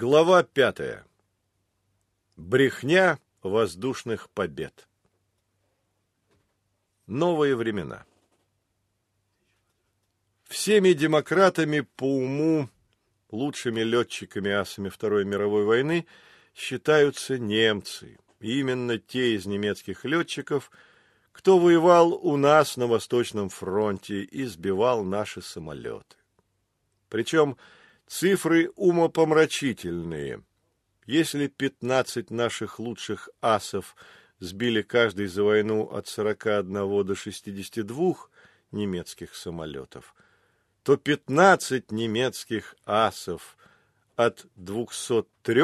Глава пятая. Брехня воздушных побед. Новые времена. Всеми демократами по уму, лучшими летчиками-асами Второй мировой войны считаются немцы. Именно те из немецких летчиков, кто воевал у нас на Восточном фронте и сбивал наши самолеты. Причем Цифры умопомрачительные. Если 15 наших лучших асов сбили каждый за войну от 41 до 62 немецких самолетов, то 15 немецких асов от 203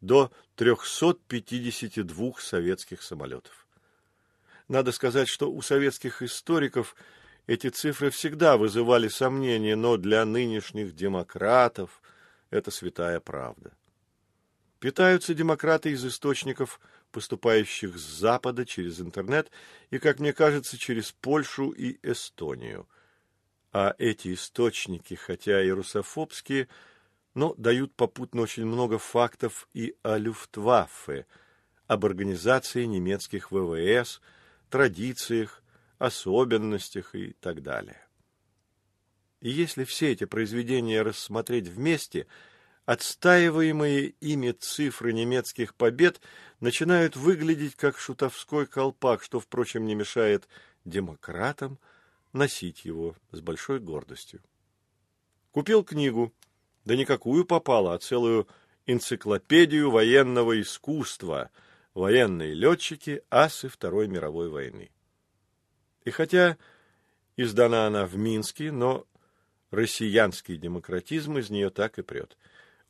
до 352 советских самолетов. Надо сказать, что у советских историков – эти цифры всегда вызывали сомнения, но для нынешних демократов это святая правда. Питаются демократы из источников, поступающих с Запада через интернет и, как мне кажется, через Польшу и Эстонию. А эти источники, хотя и русофобские, но дают попутно очень много фактов и о Люфтваффе, об организации немецких ВВС, традициях, особенностях и так далее. И если все эти произведения рассмотреть вместе, отстаиваемые ими цифры немецких побед начинают выглядеть как шутовской колпак, что, впрочем, не мешает демократам носить его с большой гордостью. Купил книгу, да не какую попало, а целую энциклопедию военного искусства «Военные летчики. Асы Второй мировой войны». И хотя издана она в Минске, но россиянский демократизм из нее так и прет.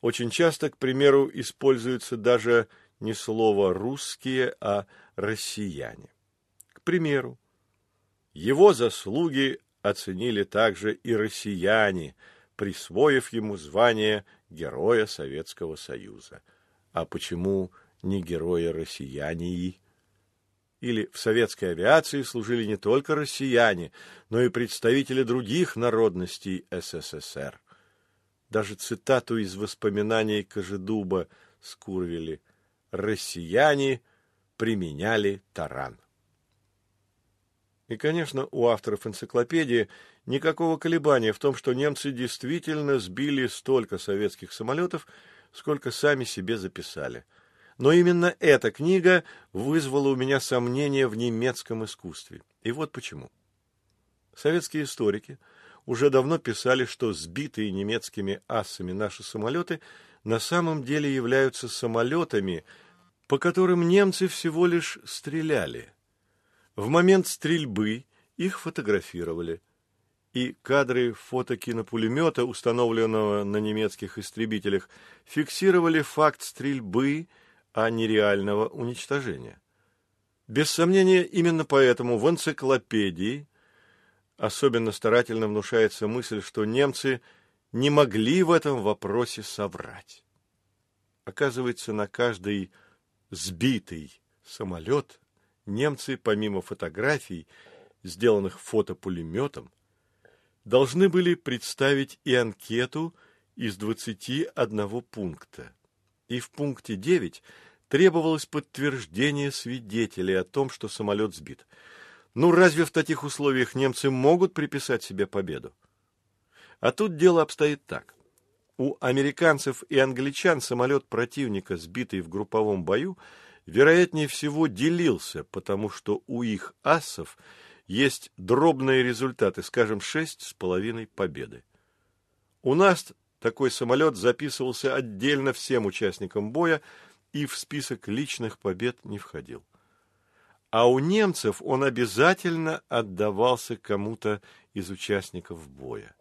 Очень часто, к примеру, используется даже не слово «русские», а «россияне». К примеру, его заслуги оценили также и россияне, присвоив ему звание Героя Советского Союза. А почему не героя россияне? Или в советской авиации служили не только россияне, но и представители других народностей СССР. Даже цитату из воспоминаний Кожедуба скурвили «Россияне применяли таран». И, конечно, у авторов энциклопедии никакого колебания в том, что немцы действительно сбили столько советских самолетов, сколько сами себе записали – но именно эта книга вызвала у меня сомнения в немецком искусстве. И вот почему. Советские историки уже давно писали, что сбитые немецкими асами наши самолеты на самом деле являются самолетами, по которым немцы всего лишь стреляли. В момент стрельбы их фотографировали, и кадры фотокинопулемета, установленного на немецких истребителях, фиксировали факт стрельбы – а не реального уничтожения. Без сомнения, именно поэтому в энциклопедии особенно старательно внушается мысль, что немцы не могли в этом вопросе соврать. Оказывается, на каждый сбитый самолет немцы, помимо фотографий, сделанных фотопулеметом, должны были представить и анкету из 21 пункта. И в пункте 9 требовалось подтверждение свидетелей о том, что самолет сбит. Ну, разве в таких условиях немцы могут приписать себе победу? А тут дело обстоит так. У американцев и англичан самолет противника, сбитый в групповом бою, вероятнее всего делился, потому что у их ассов есть дробные результаты, скажем, шесть с половиной победы. У нас такой самолет записывался отдельно всем участникам боя, и в список личных побед не входил. А у немцев он обязательно отдавался кому-то из участников боя.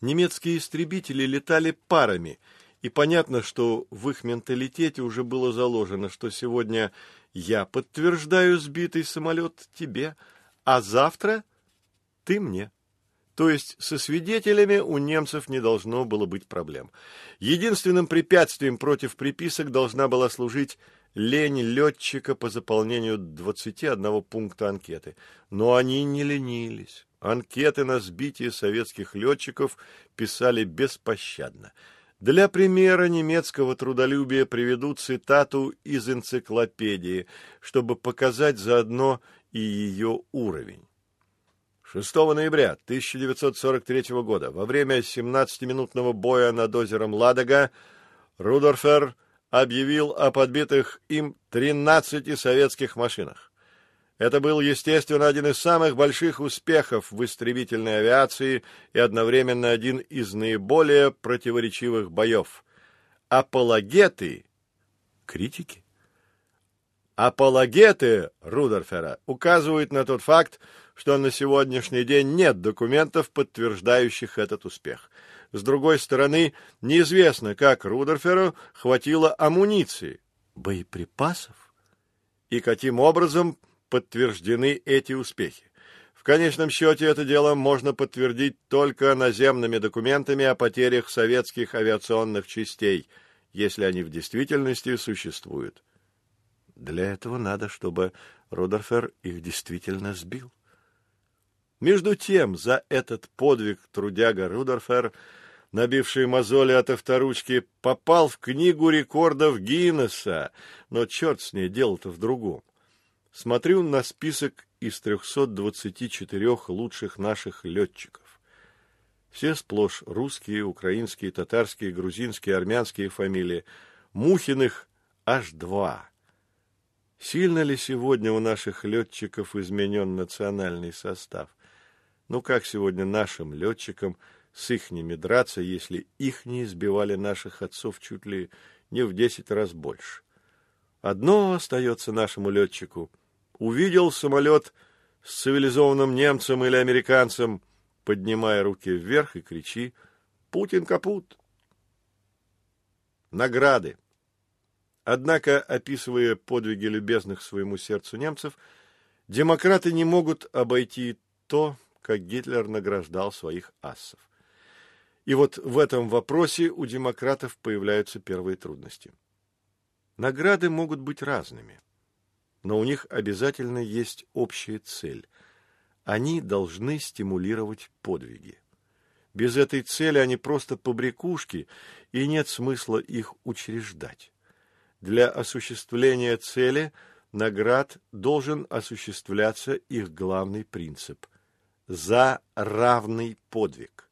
Немецкие истребители летали парами, и понятно, что в их менталитете уже было заложено, что сегодня я подтверждаю сбитый самолет тебе, а завтра ты мне. То есть со свидетелями у немцев не должно было быть проблем. Единственным препятствием против приписок должна была служить лень летчика по заполнению 21 пункта анкеты. Но они не ленились. Анкеты на сбитие советских летчиков писали беспощадно. Для примера немецкого трудолюбия приведу цитату из энциклопедии, чтобы показать заодно и ее уровень. 6 ноября 1943 года во время 17-минутного боя над озером Ладога Рудорфер объявил о подбитых им 13 советских машинах. Это был, естественно, один из самых больших успехов в истребительной авиации и одновременно один из наиболее противоречивых боев. Апологеты, критики, апологеты Рудерфера указывают на тот факт, что на сегодняшний день нет документов, подтверждающих этот успех. С другой стороны, неизвестно, как Рудерферу хватило амуниции, боеприпасов, и каким образом подтверждены эти успехи. В конечном счете это дело можно подтвердить только наземными документами о потерях советских авиационных частей, если они в действительности существуют. Для этого надо, чтобы Рудерфер их действительно сбил. Между тем, за этот подвиг трудяга Рудерфер, набивший мозоли от авторучки, попал в книгу рекордов Гиннесса, но черт с ней, дело-то в другом. Смотрю на список из 324 лучших наших летчиков. Все сплошь русские, украинские, татарские, грузинские, армянские фамилии. Мухиных аж два. Сильно ли сегодня у наших летчиков изменен национальный состав? Ну как сегодня нашим летчикам с ихними драться, если их не избивали наших отцов чуть ли не в десять раз больше? Одно остается нашему летчику увидел самолет с цивилизованным немцем или американцем, поднимая руки вверх и кричи «Путин капут!». Награды. Однако, описывая подвиги любезных своему сердцу немцев, демократы не могут обойти то, как Гитлер награждал своих ассов. И вот в этом вопросе у демократов появляются первые трудности. Награды могут быть разными но у них обязательно есть общая цель. Они должны стимулировать подвиги. Без этой цели они просто побрякушки, и нет смысла их учреждать. Для осуществления цели наград должен осуществляться их главный принцип – за равный подвиг.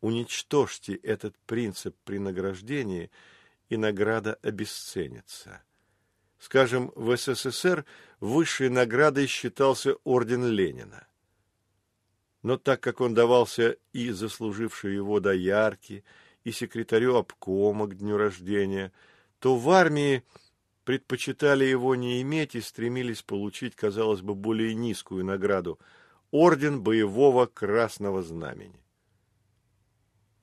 Уничтожьте этот принцип при награждении, и награда обесценится. Скажем, в СССР высшей наградой считался орден Ленина. Но так как он давался и заслужившей его доярке, и секретарю обкома к дню рождения, то в армии предпочитали его не иметь и стремились получить, казалось бы, более низкую награду – орден боевого красного знамени.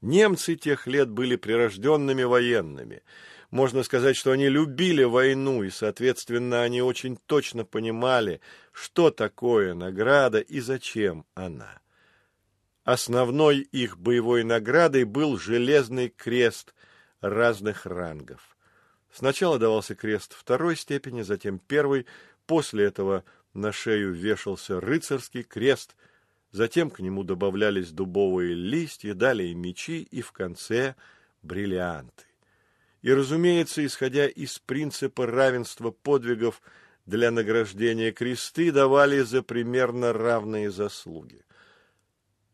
Немцы тех лет были прирожденными военными – можно сказать, что они любили войну, и, соответственно, они очень точно понимали, что такое награда и зачем она. Основной их боевой наградой был железный крест разных рангов. Сначала давался крест второй степени, затем первый, после этого на шею вешался рыцарский крест, затем к нему добавлялись дубовые листья, далее мечи и в конце бриллианты и, разумеется, исходя из принципа равенства подвигов для награждения кресты давали за примерно равные заслуги.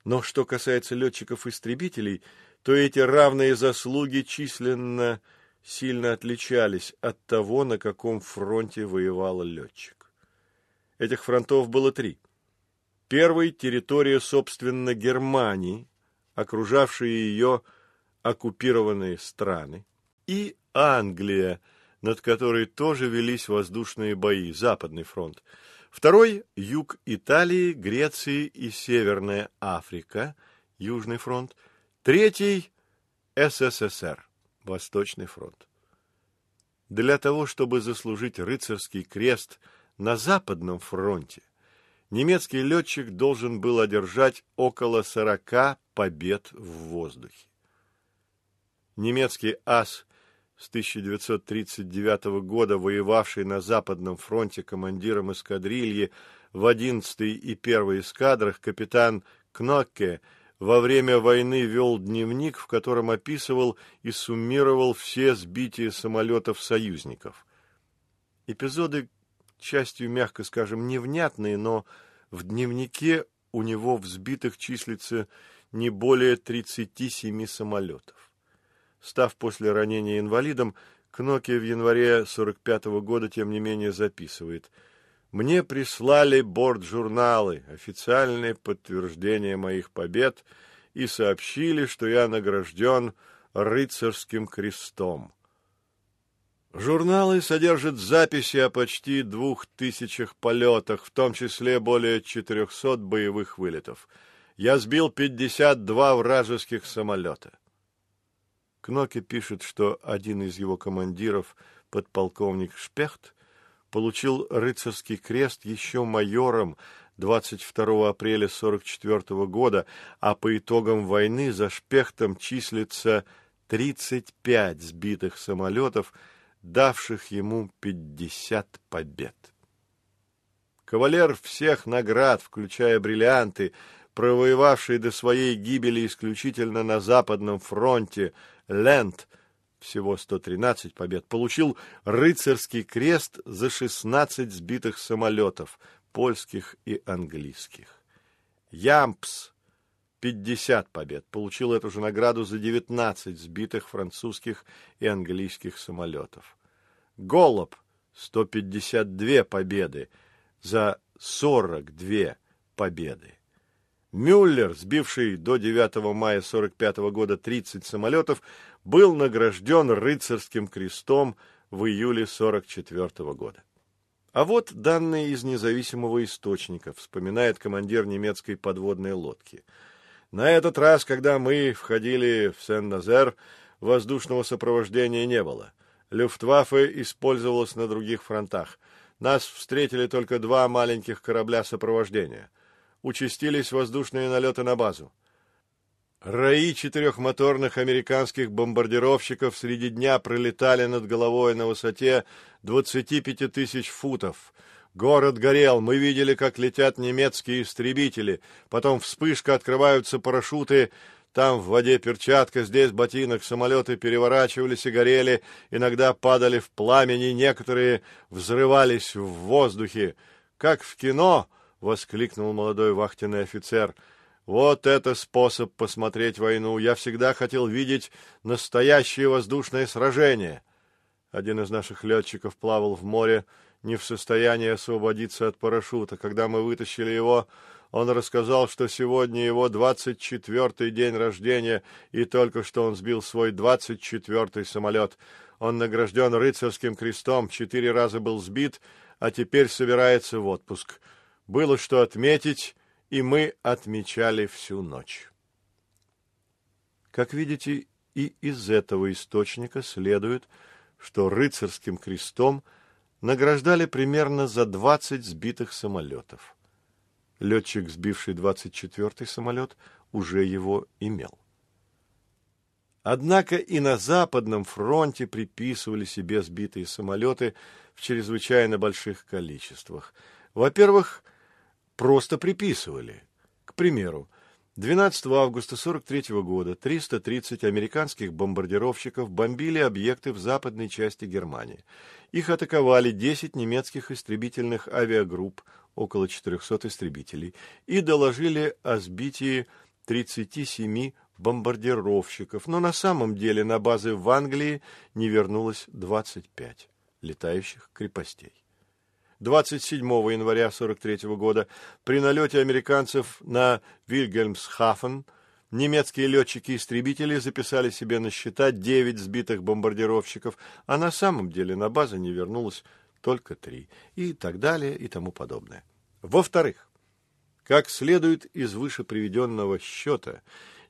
Но что касается летчиков-истребителей, то эти равные заслуги численно сильно отличались от того, на каком фронте воевал летчик. Этих фронтов было три. Первый – территория, собственно, Германии, окружавшие ее оккупированные страны и Англия, над которой тоже велись воздушные бои, Западный фронт. Второй – юг Италии, Греции и Северная Африка, Южный фронт. Третий – СССР, Восточный фронт. Для того, чтобы заслужить рыцарский крест на Западном фронте, немецкий летчик должен был одержать около 40 побед в воздухе. Немецкий ас с 1939 года воевавший на Западном фронте командиром эскадрильи в 11-й и 1-й эскадрах капитан Кнокке во время войны вел дневник, в котором описывал и суммировал все сбития самолетов союзников. Эпизоды, частью, мягко скажем, невнятные, но в дневнике у него взбитых числится не более 37 самолетов. Став после ранения инвалидом, Кноки в январе 45 -го года, тем не менее, записывает «Мне прислали борт-журналы, официальное подтверждение моих побед, и сообщили, что я награжден рыцарским крестом». Журналы содержат записи о почти двух тысячах полетах, в том числе более 400 боевых вылетов. Я сбил 52 вражеских самолета. Кноке пишет, что один из его командиров, подполковник Шпехт, получил рыцарский крест еще майором 22 апреля 1944 года, а по итогам войны за Шпехтом числится 35 сбитых самолетов, давших ему 50 побед. Кавалер всех наград, включая бриллианты, провоевавший до своей гибели исключительно на Западном фронте, Лэнд, всего 113 побед, получил рыцарский крест за 16 сбитых самолетов, польских и английских. Ямпс, 50 побед, получил эту же награду за 19 сбитых французских и английских самолетов. Голуб, 152 победы, за 42 победы. Мюллер, сбивший до 9 мая 45 года 30 самолетов, был награжден рыцарским крестом в июле 44 года. А вот данные из независимого источника, вспоминает командир немецкой подводной лодки. На этот раз, когда мы входили в Сен-Назер, воздушного сопровождения не было. Люфтваффе использовалась на других фронтах. Нас встретили только два маленьких корабля сопровождения — участились воздушные налеты на базу. Раи четырехмоторных американских бомбардировщиков среди дня пролетали над головой на высоте 25 тысяч футов. Город горел, мы видели, как летят немецкие истребители. Потом вспышка, открываются парашюты, там в воде перчатка, здесь ботинок, самолеты переворачивались и горели, иногда падали в пламени, некоторые взрывались в воздухе. Как в кино, — воскликнул молодой вахтенный офицер. «Вот это способ посмотреть войну! Я всегда хотел видеть настоящее воздушное сражение!» Один из наших летчиков плавал в море, не в состоянии освободиться от парашюта. Когда мы вытащили его, он рассказал, что сегодня его двадцать четвертый день рождения, и только что он сбил свой двадцать четвертый самолет. Он награжден рыцарским крестом, четыре раза был сбит, а теперь собирается в отпуск. Было что отметить, и мы отмечали всю ночь. Как видите, и из этого источника следует, что рыцарским крестом награждали примерно за 20 сбитых самолетов. Летчик, сбивший 24-й самолет, уже его имел. Однако и на Западном фронте приписывали себе сбитые самолеты в чрезвычайно больших количествах. Во-первых, просто приписывали. К примеру, 12 августа 1943 года 330 американских бомбардировщиков бомбили объекты в западной части Германии. Их атаковали 10 немецких истребительных авиагрупп, около 400 истребителей, и доложили о сбитии 37 бомбардировщиков, но на самом деле на базы в Англии не вернулось 25 летающих крепостей. 27 января 1943 года при налете американцев на Вильгельмсхафен немецкие летчики-истребители записали себе на счета 9 сбитых бомбардировщиков, а на самом деле на базу не вернулось только три, и так далее, и тому подобное. Во-вторых, как следует из выше приведенного счета,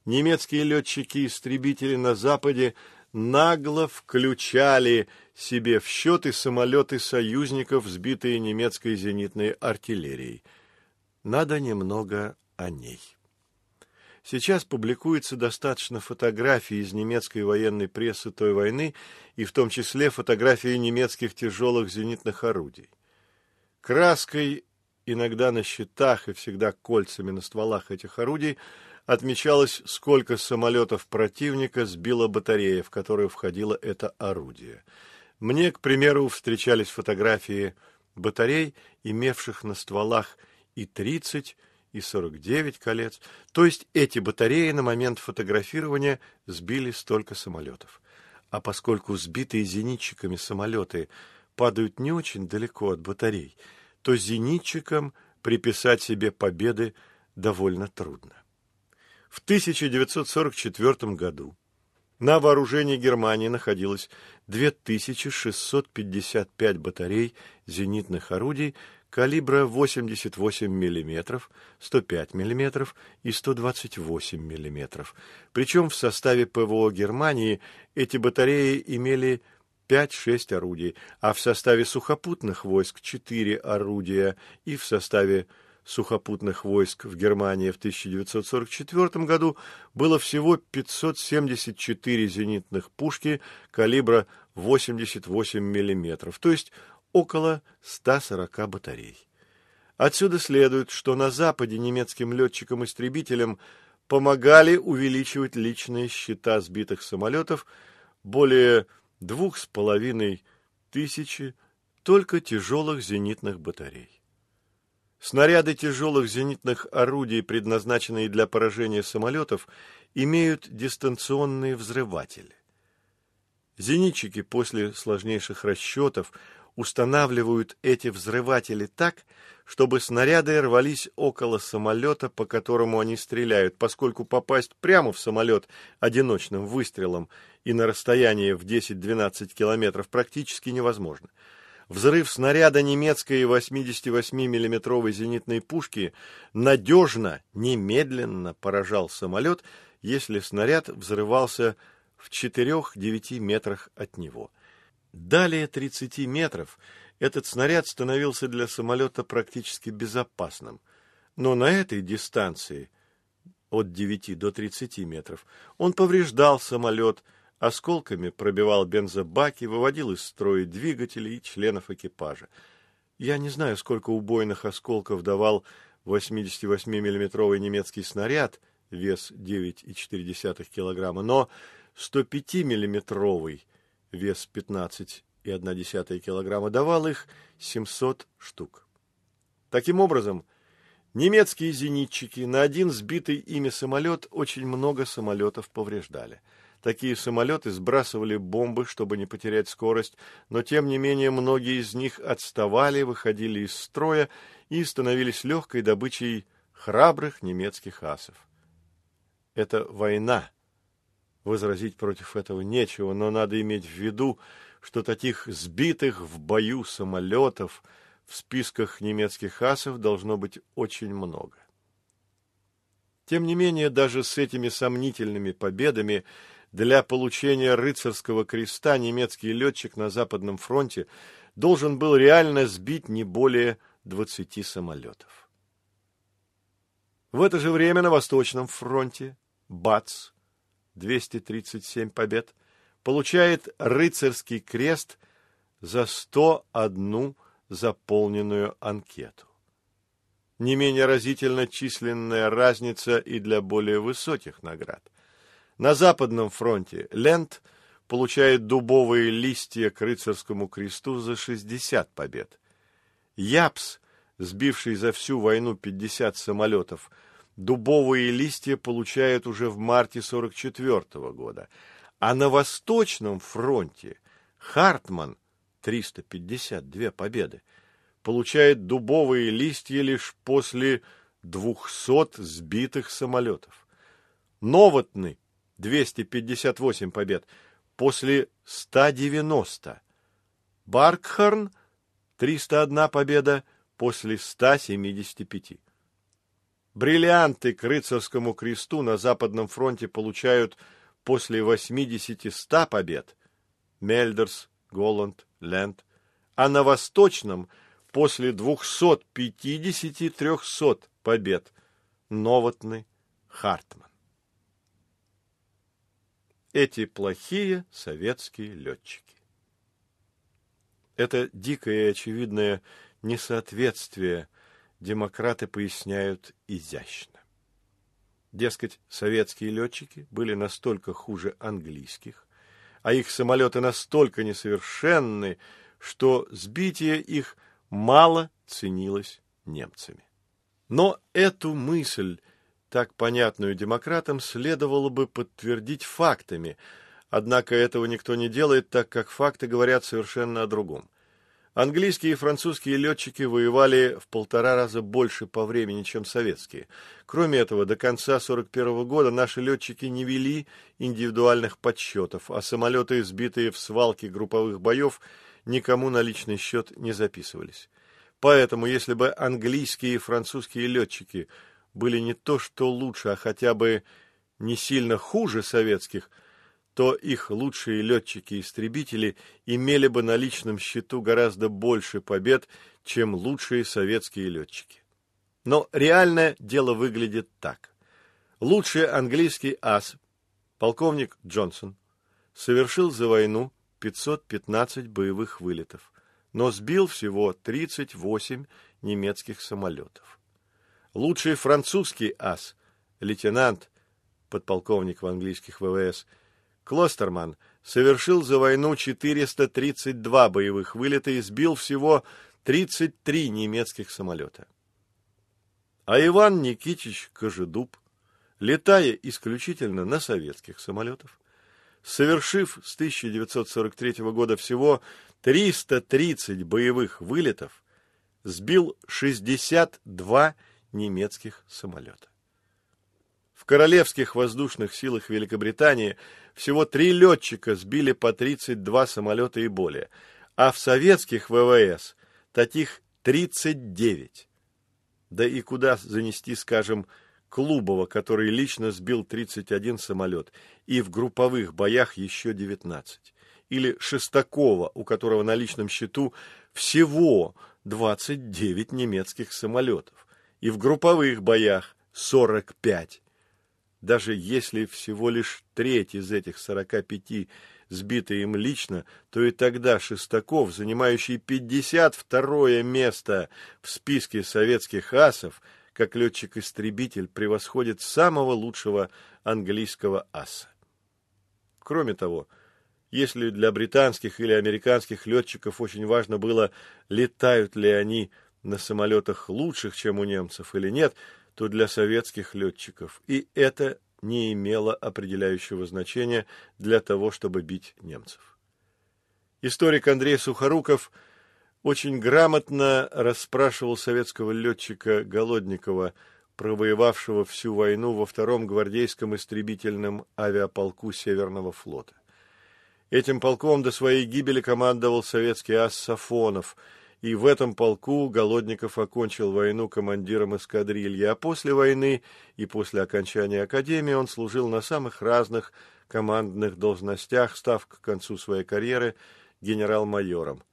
немецкие летчики-истребители на Западе нагло включали себе в счеты самолеты союзников, сбитые немецкой зенитной артиллерией. Надо немного о ней. Сейчас публикуется достаточно фотографий из немецкой военной прессы той войны, и в том числе фотографии немецких тяжелых зенитных орудий. Краской, иногда на щитах и всегда кольцами на стволах этих орудий, отмечалось, сколько самолетов противника сбила батарея, в которую входило это орудие. Мне, к примеру, встречались фотографии батарей, имевших на стволах и 30, и 49 колец. То есть эти батареи на момент фотографирования сбили столько самолетов. А поскольку сбитые зенитчиками самолеты падают не очень далеко от батарей, то зенитчикам приписать себе победы довольно трудно. В 1944 году на вооружении Германии находилось 2655 батарей зенитных орудий калибра 88 мм, 105 мм и 128 мм. Причем в составе ПВО Германии эти батареи имели 5-6 орудий, а в составе сухопутных войск 4 орудия и в составе сухопутных войск в Германии в 1944 году было всего 574 зенитных пушки калибра 88 мм, то есть около 140 батарей. Отсюда следует, что на Западе немецким летчикам-истребителям помогали увеличивать личные счета сбитых самолетов более двух с половиной тысячи только тяжелых зенитных батарей. Снаряды тяжелых зенитных орудий, предназначенные для поражения самолетов, имеют дистанционные взрыватели. Зенитчики после сложнейших расчетов устанавливают эти взрыватели так, чтобы снаряды рвались около самолета, по которому они стреляют, поскольку попасть прямо в самолет одиночным выстрелом и на расстояние в 10-12 километров практически невозможно – Взрыв снаряда немецкой 88 миллиметровой зенитной пушки надежно, немедленно поражал самолет, если снаряд взрывался в 4-9 метрах от него. Далее 30 метров этот снаряд становился для самолета практически безопасным. Но на этой дистанции, от 9 до 30 метров, он повреждал самолет, осколками пробивал бензобаки, выводил из строя двигатели и членов экипажа. Я не знаю, сколько убойных осколков давал 88 миллиметровый немецкий снаряд, вес 9,4 килограмма, но 105 миллиметровый вес 15,1 килограмма, давал их 700 штук. Таким образом, немецкие зенитчики на один сбитый ими самолет очень много самолетов повреждали – Такие самолеты сбрасывали бомбы, чтобы не потерять скорость, но тем не менее многие из них отставали, выходили из строя и становились легкой добычей храбрых немецких асов. Это война. Возразить против этого нечего, но надо иметь в виду, что таких сбитых в бою самолетов в списках немецких асов должно быть очень много. Тем не менее, даже с этими сомнительными победами для получения рыцарского креста немецкий летчик на Западном фронте должен был реально сбить не более 20 самолетов. В это же время на Восточном фронте БАЦ, 237 побед, получает рыцарский крест за 101 заполненную анкету. Не менее разительна численная разница и для более высоких наград. На Западном фронте Лент получает дубовые листья к рыцарскому кресту за 60 побед. Япс, сбивший за всю войну 50 самолетов, дубовые листья получает уже в марте 44 -го года. А на Восточном фронте Хартман, 352 победы, получает дубовые листья лишь после 200 сбитых самолетов. Новотный 258 побед, после 190. Баркхарн 301 победа после 175. Бриллианты к рыцарскому кресту на Западном фронте получают после 80-100 побед. Мельдерс, Голланд, Ленд, а на Восточном после 250-300 побед. Новотный, Хартман эти плохие советские летчики. Это дикое и очевидное несоответствие демократы поясняют изящно. Дескать, советские летчики были настолько хуже английских, а их самолеты настолько несовершенны, что сбитие их мало ценилось немцами. Но эту мысль, так понятную демократам, следовало бы подтвердить фактами, однако этого никто не делает, так как факты говорят совершенно о другом. Английские и французские летчики воевали в полтора раза больше по времени, чем советские. Кроме этого, до конца 1941 года наши летчики не вели индивидуальных подсчетов, а самолеты, сбитые в свалке групповых боев, никому на личный счет не записывались. Поэтому, если бы английские и французские летчики были не то что лучше, а хотя бы не сильно хуже советских – то их лучшие летчики-истребители имели бы на личном счету гораздо больше побед, чем лучшие советские летчики. Но реально дело выглядит так. Лучший английский ас, полковник Джонсон, совершил за войну 515 боевых вылетов, но сбил всего 38 немецких самолетов. Лучший французский ас, лейтенант, подполковник в английских ВВС – Клостерман совершил за войну 432 боевых вылета и сбил всего 33 немецких самолета. А Иван Никитич Кожедуб, летая исключительно на советских самолетах, совершив с 1943 года всего 330 боевых вылетов, сбил 62 немецких самолета. В Королевских воздушных силах Великобритании всего три летчика сбили по 32 самолета и более, а в советских ВВС таких 39. Да и куда занести, скажем, Клубова, который лично сбил 31 самолет, и в групповых боях еще 19. Или Шестакова, у которого на личном счету всего 29 немецких самолетов, и в групповых боях 45 даже если всего лишь треть из этих 45 сбита им лично, то и тогда Шестаков, занимающий 52 место в списке советских асов, как летчик-истребитель, превосходит самого лучшего английского аса. Кроме того, если для британских или американских летчиков очень важно было, летают ли они на самолетах лучших, чем у немцев или нет – то для советских летчиков и это не имело определяющего значения для того, чтобы бить немцев. Историк Андрей Сухоруков очень грамотно расспрашивал советского летчика Голодникова, провоевавшего всю войну во втором гвардейском истребительном авиаполку Северного флота. Этим полком до своей гибели командовал советский ас Сафонов – и в этом полку Голодников окончил войну командиром эскадрильи, а после войны и после окончания академии он служил на самых разных командных должностях, став к концу своей карьеры генерал-майором.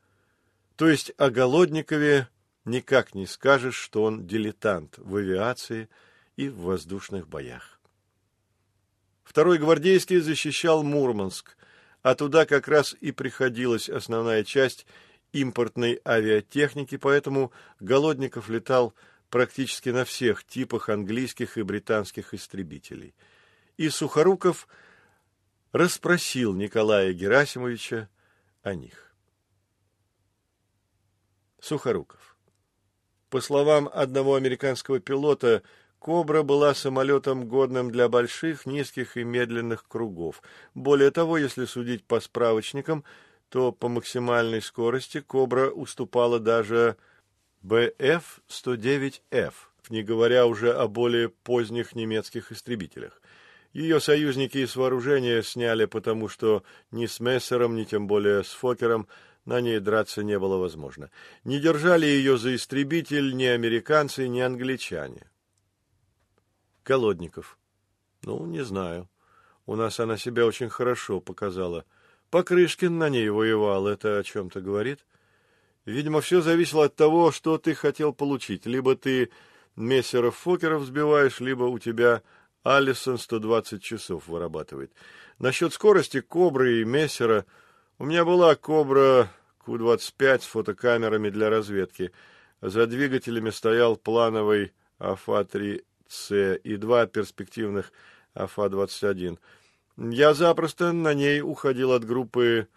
То есть о Голодникове никак не скажешь, что он дилетант в авиации и в воздушных боях. Второй гвардейский защищал Мурманск, а туда как раз и приходилась основная часть – импортной авиатехники, поэтому Голодников летал практически на всех типах английских и британских истребителей. И Сухоруков расспросил Николая Герасимовича о них. Сухоруков. По словам одного американского пилота, «Кобра» была самолетом, годным для больших, низких и медленных кругов. Более того, если судить по справочникам, то по максимальной скорости «Кобра» уступала даже БФ-109Ф, не говоря уже о более поздних немецких истребителях. Ее союзники из вооружения сняли, потому что ни с Мессером, ни тем более с Фокером на ней драться не было возможно. Не держали ее за истребитель ни американцы, ни англичане. Колодников. Ну, не знаю. У нас она себя очень хорошо показала. Покрышкин на ней воевал, это о чем-то говорит? Видимо, все зависело от того, что ты хотел получить. Либо ты мессеров-фокеров сбиваешь, либо у тебя Алисон 120 часов вырабатывает. Насчет скорости Кобры и Мессера... У меня была Кобра Ку-25 с фотокамерами для разведки. За двигателями стоял плановый АФА-3 АФ-20С и два перспективных АФА-21. Я запросто на ней уходил от группы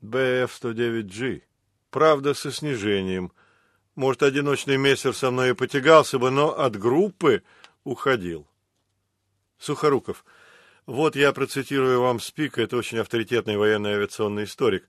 БФ-109G. Правда, со снижением. Может, одиночный мессер со мной и потягался бы, но от группы уходил. Сухоруков. Вот я процитирую вам Спика, это очень авторитетный военный авиационный историк.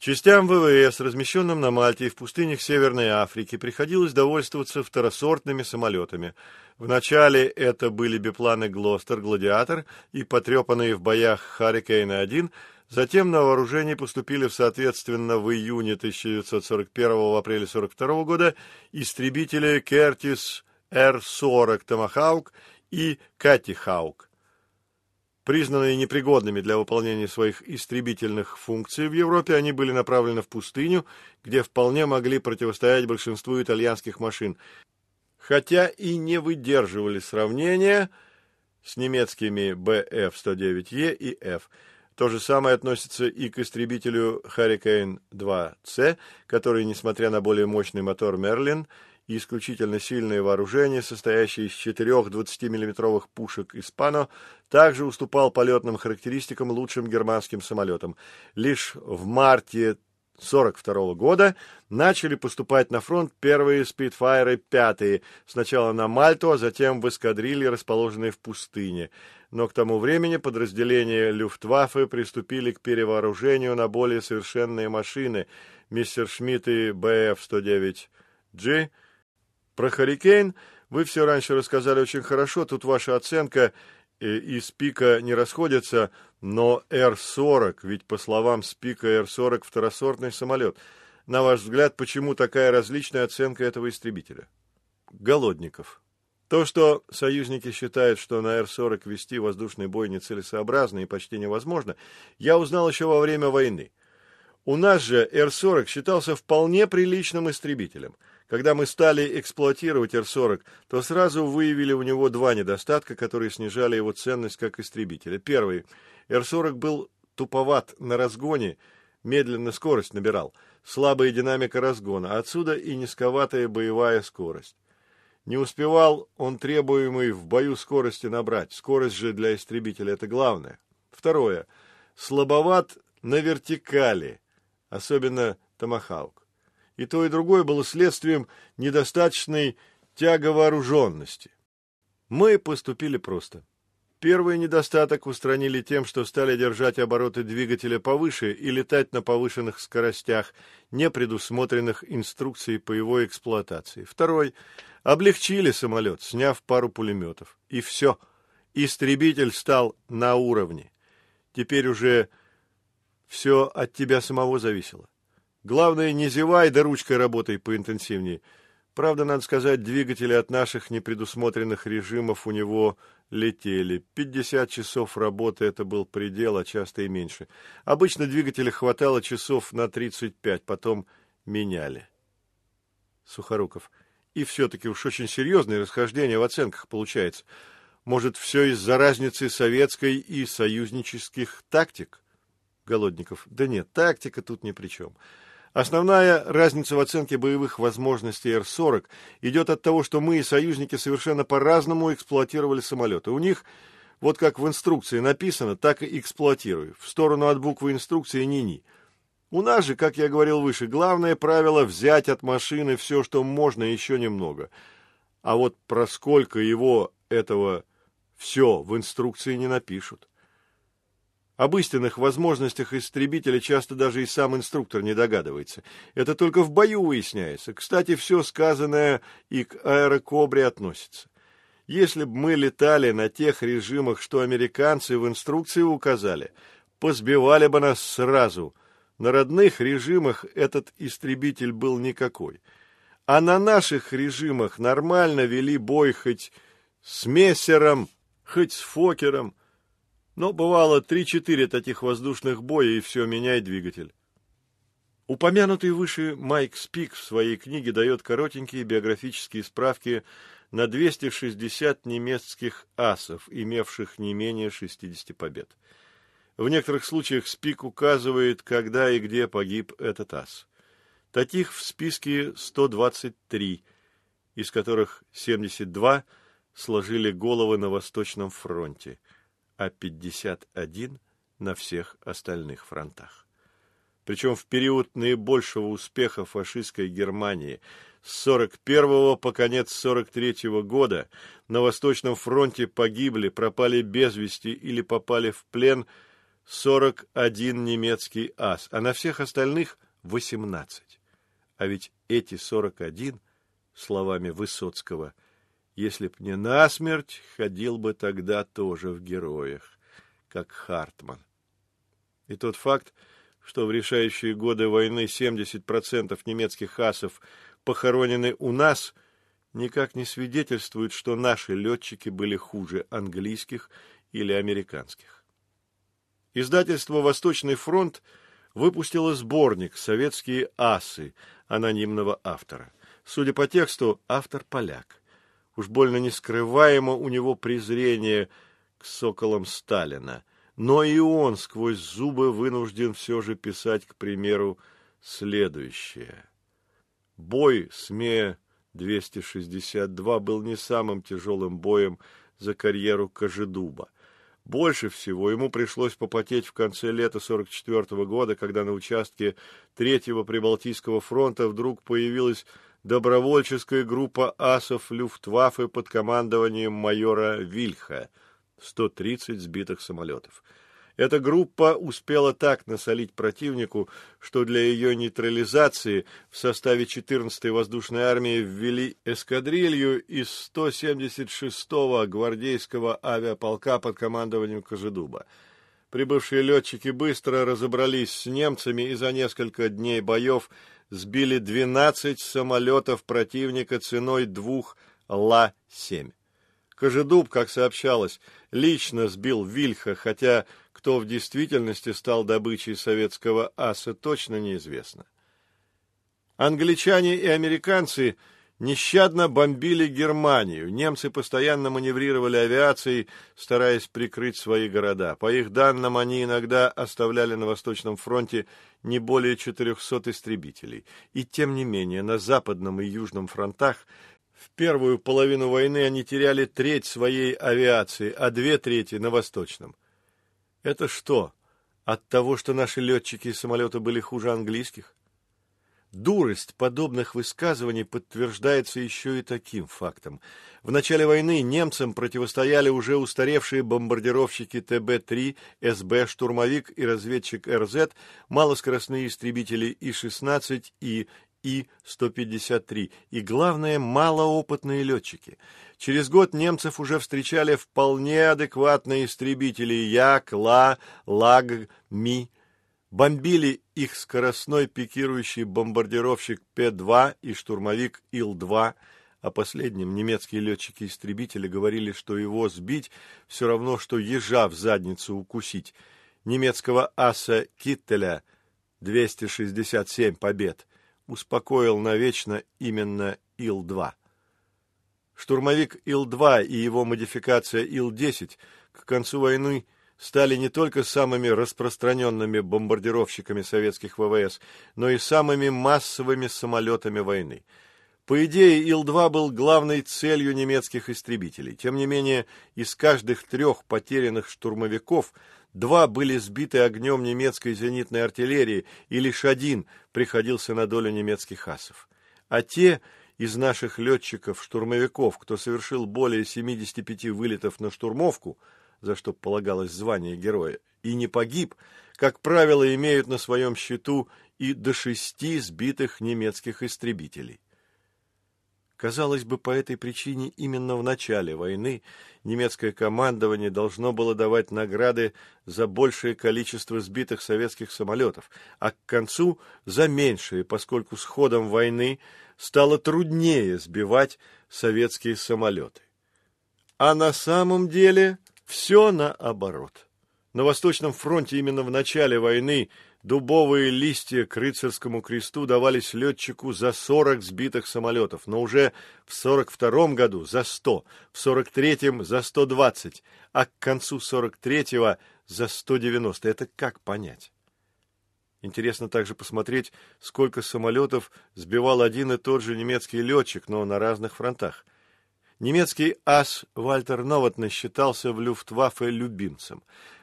Частям ВВС, размещенным на Мальте и в пустынях Северной Африки, приходилось довольствоваться второсортными самолетами. Вначале это были бипланы «Глостер», «Гладиатор» и потрепанные в боях «Харрикейн-1», Затем на вооружение поступили, соответственно, в июне 1941 в апреле 1942 года истребители «Кертис Р-40 Томахаук» и «Кати Хаук». Признанные непригодными для выполнения своих истребительных функций в Европе, они были направлены в пустыню, где вполне могли противостоять большинству итальянских машин, хотя и не выдерживали сравнения с немецкими БФ-109Е и F. То же самое относится и к истребителю Hurricane 2C, который, несмотря на более мощный мотор Merlin и исключительно сильное вооружение, состоящее из четырех 20-миллиметровых пушек «Испано», также уступал полетным характеристикам лучшим германским самолетам. Лишь в марте 1942 года начали поступать на фронт первые «Спитфайры» пятые, сначала на Мальту, а затем в эскадрилье, расположенные в пустыне. Но к тому времени подразделения Люфтваффе приступили к перевооружению на более совершенные машины «Мистер Шмидт» и БФ-109G, про «Харрикейн» вы все раньше рассказали очень хорошо, тут ваша оценка э, и Спика не расходятся, но Р-40, ведь по словам Спика Р-40 второсортный самолет. На ваш взгляд, почему такая различная оценка этого истребителя? Голодников. То, что союзники считают, что на Р-40 вести воздушный бой нецелесообразно и почти невозможно, я узнал еще во время войны. У нас же Р-40 считался вполне приличным истребителем – когда мы стали эксплуатировать Р-40, то сразу выявили у него два недостатка, которые снижали его ценность как истребителя. Первый. Р-40 был туповат на разгоне, медленно скорость набирал, слабая динамика разгона, отсюда и низковатая боевая скорость. Не успевал он требуемый в бою скорости набрать, скорость же для истребителя это главное. Второе. Слабоват на вертикали, особенно Томахаук. И то, и другое было следствием недостаточной тяговооруженности. Мы поступили просто. Первый недостаток устранили тем, что стали держать обороты двигателя повыше и летать на повышенных скоростях, не предусмотренных инструкцией по его эксплуатации. Второй – облегчили самолет, сняв пару пулеметов. И все. Истребитель стал на уровне. Теперь уже все от тебя самого зависело. Главное, не зевай, да ручкой работай поинтенсивнее. Правда, надо сказать, двигатели от наших непредусмотренных режимов у него летели. 50 часов работы – это был предел, а часто и меньше. Обычно двигателя хватало часов на 35, потом меняли. Сухоруков. И все-таки уж очень серьезное расхождение в оценках получается. Может, все из-за разницы советской и союзнических тактик? Голодников. Да нет, тактика тут ни при чем. Основная разница в оценке боевых возможностей Р-40 идет от того, что мы и союзники совершенно по-разному эксплуатировали самолеты. У них, вот как в инструкции написано, так и эксплуатируй. В сторону от буквы инструкции ни-ни. У нас же, как я говорил выше, главное правило взять от машины все, что можно, еще немного. А вот про сколько его этого все в инструкции не напишут. Об истинных возможностях истребителя часто даже и сам инструктор не догадывается. Это только в бою выясняется. Кстати, все сказанное и к аэрокобре относится. Если бы мы летали на тех режимах, что американцы в инструкции указали, позбивали бы нас сразу. На родных режимах этот истребитель был никакой. А на наших режимах нормально вели бой хоть с мессером, хоть с фокером – но бывало три-четыре таких воздушных боя, и все, меняй двигатель. Упомянутый выше Майк Спик в своей книге дает коротенькие биографические справки на 260 немецких асов, имевших не менее 60 побед. В некоторых случаях Спик указывает, когда и где погиб этот ас. Таких в списке 123, из которых 72 сложили головы на Восточном фронте, а 51 на всех остальных фронтах. Причем в период наибольшего успеха фашистской Германии с 41 по конец 43 -го года на Восточном фронте погибли, пропали без вести или попали в плен 41 немецкий ас, а на всех остальных 18. А ведь эти 41, словами Высоцкого, если б не насмерть, ходил бы тогда тоже в героях, как Хартман. И тот факт, что в решающие годы войны 70% немецких асов похоронены у нас, никак не свидетельствует, что наши летчики были хуже английских или американских. Издательство «Восточный фронт» выпустило сборник «Советские асы» анонимного автора. Судя по тексту, автор поляк. Уж больно нескрываемо у него презрение к соколам Сталина. Но и он сквозь зубы вынужден все же писать, к примеру, следующее. Бой с Ме-262 был не самым тяжелым боем за карьеру Кожедуба. Больше всего ему пришлось попотеть в конце лета 44 -го года, когда на участке Третьего Прибалтийского фронта вдруг появилась добровольческая группа асов Люфтваффе под командованием майора Вильха, 130 сбитых самолетов. Эта группа успела так насолить противнику, что для ее нейтрализации в составе 14-й воздушной армии ввели эскадрилью из 176-го гвардейского авиаполка под командованием Кожедуба. Прибывшие летчики быстро разобрались с немцами и за несколько дней боев сбили 12 самолетов противника ценой двух Ла-7. Кожедуб, как сообщалось, лично сбил Вильха, хотя кто в действительности стал добычей советского аса, точно неизвестно. Англичане и американцы нещадно бомбили Германию. Немцы постоянно маневрировали авиацией, стараясь прикрыть свои города. По их данным, они иногда оставляли на Восточном фронте не более 400 истребителей. И тем не менее, на Западном и Южном фронтах в первую половину войны они теряли треть своей авиации, а две трети на Восточном. Это что, от того, что наши летчики и самолеты были хуже английских? Дурость подобных высказываний подтверждается еще и таким фактом. В начале войны немцам противостояли уже устаревшие бомбардировщики ТБ-3, СБ, штурмовик и разведчик РЗ, малоскоростные истребители И-16 и И-153 и, главное, малоопытные летчики. Через год немцев уже встречали вполне адекватные истребители Як, Ла, Лаг, Ми. Бомбили их скоростной пикирующий бомбардировщик П-2 и штурмовик Ил-2, а последним немецкие летчики-истребители говорили, что его сбить все равно, что ежа в задницу укусить. Немецкого аса Киттеля 267 побед успокоил навечно именно Ил-2. Штурмовик Ил-2 и его модификация Ил-10 к концу войны стали не только самыми распространенными бомбардировщиками советских ВВС, но и самыми массовыми самолетами войны. По идее, Ил-2 был главной целью немецких истребителей. Тем не менее, из каждых трех потерянных штурмовиков два были сбиты огнем немецкой зенитной артиллерии, и лишь один приходился на долю немецких асов. А те из наших летчиков-штурмовиков, кто совершил более 75 вылетов на штурмовку, за что полагалось звание героя, и не погиб, как правило, имеют на своем счету и до шести сбитых немецких истребителей. Казалось бы, по этой причине именно в начале войны немецкое командование должно было давать награды за большее количество сбитых советских самолетов, а к концу за меньшее, поскольку с ходом войны стало труднее сбивать советские самолеты. А на самом деле все наоборот. На Восточном фронте именно в начале войны Дубовые листья к рыцарскому кресту давались летчику за 40 сбитых самолетов, но уже в 42 году за 100, в 43-м за 120, а к концу 43-го за 190. Это как понять? Интересно также посмотреть, сколько самолетов сбивал один и тот же немецкий летчик, но на разных фронтах. Немецкий ас Вальтер Новотный считался в Люфтваффе любимцем.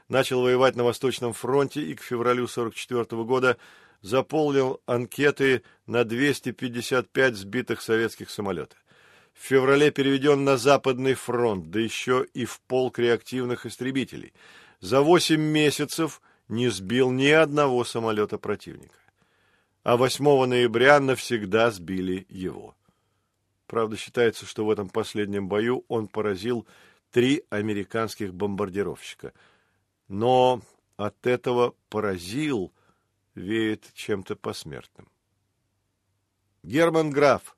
Начал воевать на Восточном фронте и к февралю 1944 года заполнил анкеты на 255 сбитых советских самолетов. В феврале переведен на Западный фронт, да еще и в полк реактивных истребителей. За 8 месяцев не сбил ни одного самолета противника. А 8 ноября навсегда сбили его. Правда, считается, что в этом последнем бою он поразил три американских бомбардировщика. Но от этого поразил веет чем-то посмертным. Герман Граф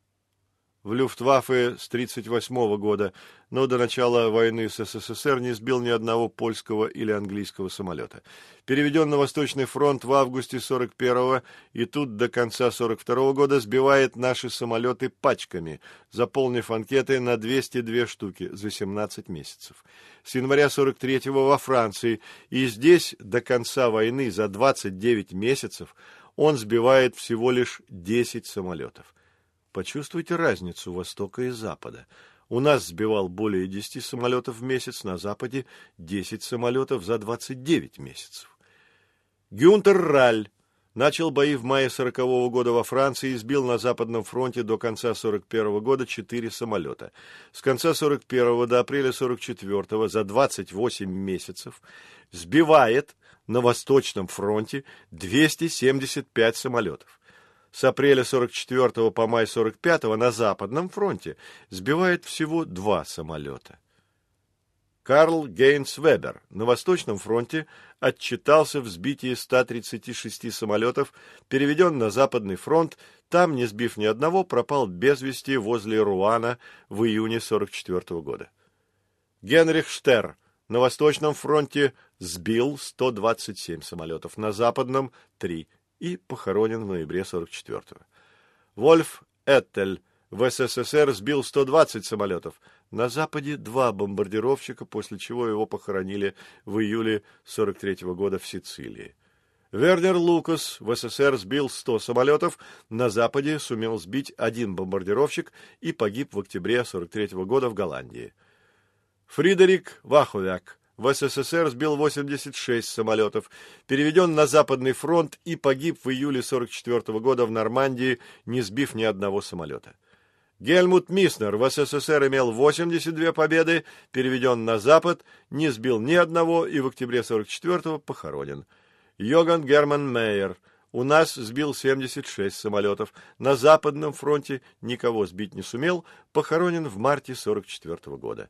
в Люфтваффе с 1938 года, но до начала войны с СССР не сбил ни одного польского или английского самолета. Переведен на Восточный фронт в августе 41-го и тут до конца 42-го года сбивает наши самолеты пачками, заполнив анкеты на 202 штуки за 17 месяцев. С января 43-го во Франции и здесь до конца войны за 29 месяцев он сбивает всего лишь 10 самолетов. Почувствуйте разницу Востока и Запада. У нас сбивал более 10 самолетов в месяц, на Западе 10 самолетов за 29 месяцев. Гюнтер Раль начал бои в мае 40 -го года во Франции и сбил на Западном фронте до конца 41 -го года 4 самолета. С конца 41 до апреля 44 за 28 месяцев сбивает на Восточном фронте 275 самолетов с апреля 44 по май 45 на Западном фронте сбивает всего два самолета. Карл Гейнс Вебер на Восточном фронте отчитался в сбитии 136 самолетов, переведен на Западный фронт, там, не сбив ни одного, пропал без вести возле Руана в июне 44 года. Генрих Штер на Восточном фронте сбил 127 самолетов, на Западном – 3 и похоронен в ноябре 44-го. Вольф Эттель в СССР сбил 120 самолетов, на Западе два бомбардировщика, после чего его похоронили в июле 43 -го года в Сицилии. Вернер Лукас в СССР сбил 100 самолетов, на Западе сумел сбить один бомбардировщик и погиб в октябре 43 -го года в Голландии. Фридерик Ваховяк в СССР сбил 86 самолетов, переведен на Западный фронт и погиб в июле 1944 года в Нормандии, не сбив ни одного самолета. Гельмут Миснер в СССР имел 82 победы, переведен на Запад, не сбил ни одного и в октябре 1944 похоронен. Йоган Герман Мейер у нас сбил 76 самолетов, на Западном фронте никого сбить не сумел, похоронен в марте 1944 года.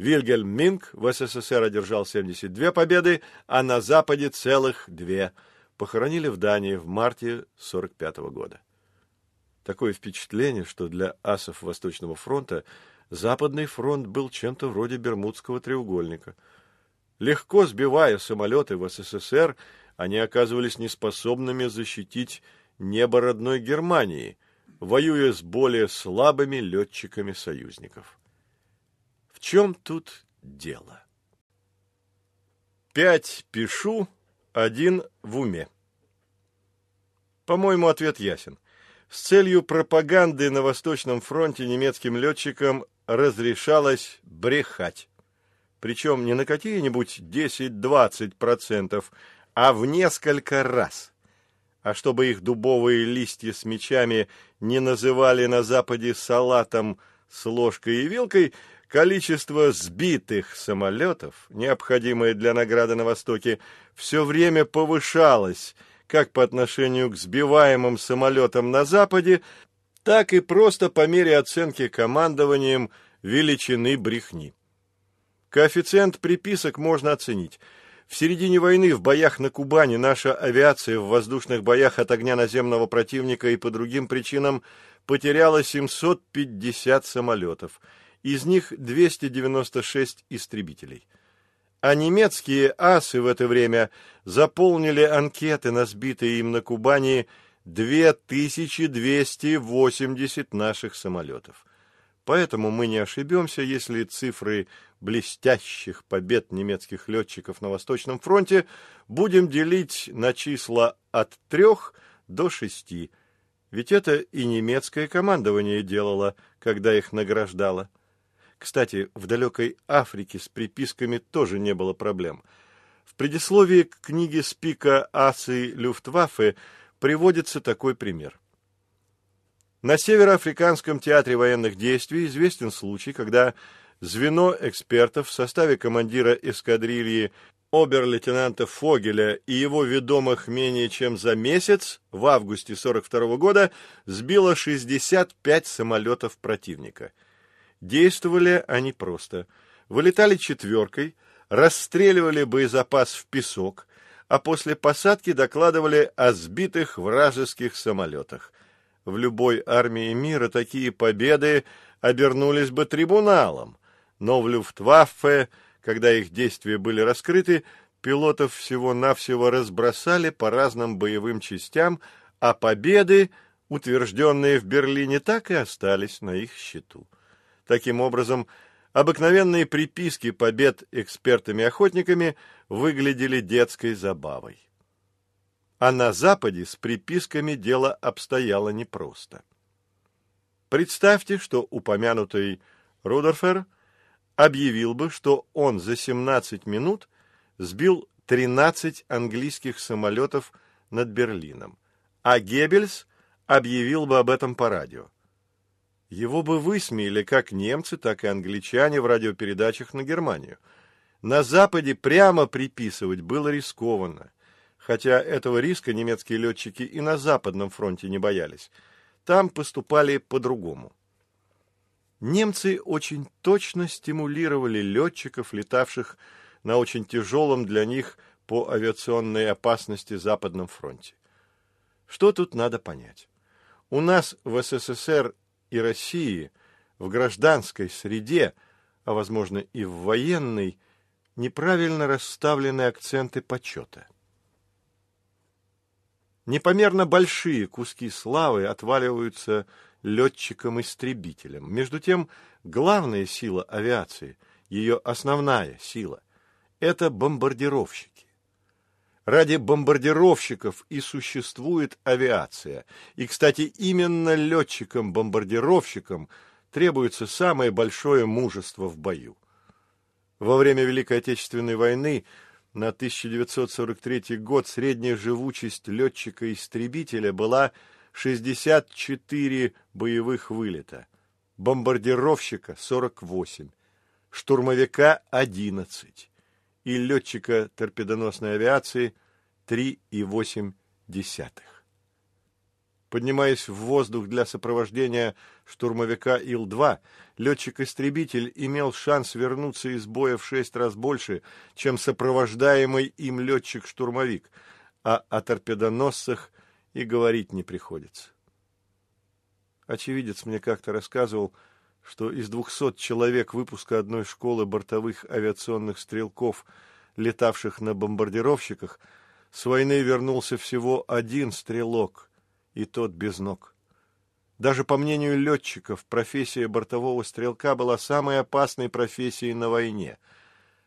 Вильгельм Минг в СССР одержал 72 победы, а на Западе целых две. Похоронили в Дании в марте 45 года. Такое впечатление, что для асов Восточного фронта Западный фронт был чем-то вроде Бермудского треугольника. Легко сбивая самолеты в СССР, они оказывались неспособными защитить небо родной Германии, воюя с более слабыми летчиками союзников. В чем тут дело? Пять пишу, один в уме. По-моему, ответ ясен. С целью пропаганды на Восточном фронте немецким летчикам разрешалось брехать. Причем не на какие-нибудь 10-20%, а в несколько раз. А чтобы их дубовые листья с мечами не называли на Западе салатом с ложкой и вилкой, Количество сбитых самолетов, необходимое для награды на Востоке, все время повышалось, как по отношению к сбиваемым самолетам на Западе, так и просто по мере оценки командованием величины брехни. Коэффициент приписок можно оценить. В середине войны в боях на Кубани наша авиация в воздушных боях от огня наземного противника и по другим причинам потеряла 750 самолетов – из них 296 истребителей. А немецкие асы в это время заполнили анкеты на сбитые им на Кубани 2280 наших самолетов. Поэтому мы не ошибемся, если цифры блестящих побед немецких летчиков на Восточном фронте будем делить на числа от трех до шести. Ведь это и немецкое командование делало, когда их награждало. Кстати, в далекой Африке с приписками тоже не было проблем. В предисловии к книге Спика «Асы Люфтваффе» приводится такой пример. На Североафриканском театре военных действий известен случай, когда звено экспертов в составе командира эскадрильи обер-лейтенанта Фогеля и его ведомых менее чем за месяц, в августе 42 года, сбило 65 самолетов противника. Действовали они просто. Вылетали четверкой, расстреливали боезапас в песок, а после посадки докладывали о сбитых вражеских самолетах. В любой армии мира такие победы обернулись бы трибуналом, но в Люфтваффе когда их действия были раскрыты, пилотов всего-навсего разбросали по разным боевым частям, а победы, утвержденные в Берлине, так и остались на их счету. Таким образом, обыкновенные приписки побед экспертами-охотниками выглядели детской забавой. А на Западе с приписками дело обстояло непросто. Представьте, что упомянутый Рудерфер – объявил бы, что он за 17 минут сбил 13 английских самолетов над Берлином, а Геббельс объявил бы об этом по радио. Его бы высмеяли как немцы, так и англичане в радиопередачах на Германию. На Западе прямо приписывать было рискованно, хотя этого риска немецкие летчики и на Западном фронте не боялись. Там поступали по-другому. Немцы очень точно стимулировали летчиков, летавших на очень тяжелом для них по авиационной опасности Западном фронте. Что тут надо понять? У нас в СССР и России в гражданской среде, а возможно и в военной, неправильно расставлены акценты почета. Непомерно большие куски славы отваливаются летчикам-истребителям. Между тем, главная сила авиации, ее основная сила, это бомбардировщики. Ради бомбардировщиков и существует авиация. И, кстати, именно летчикам-бомбардировщикам требуется самое большое мужество в бою. Во время Великой Отечественной войны на 1943 год средняя живучесть летчика-истребителя была 64 боевых вылета, бомбардировщика 48, штурмовика 11 и летчика торпедоносной авиации 3,8. Поднимаясь в воздух для сопровождения штурмовика Ил-2, летчик-истребитель имел шанс вернуться из боя в шесть раз больше, чем сопровождаемый им летчик-штурмовик, а о торпедоносцах и говорить не приходится. Очевидец мне как-то рассказывал, что из двухсот человек выпуска одной школы бортовых авиационных стрелков, летавших на бомбардировщиках, с войны вернулся всего один стрелок, и тот без ног. Даже по мнению летчиков, профессия бортового стрелка была самой опасной профессией на войне.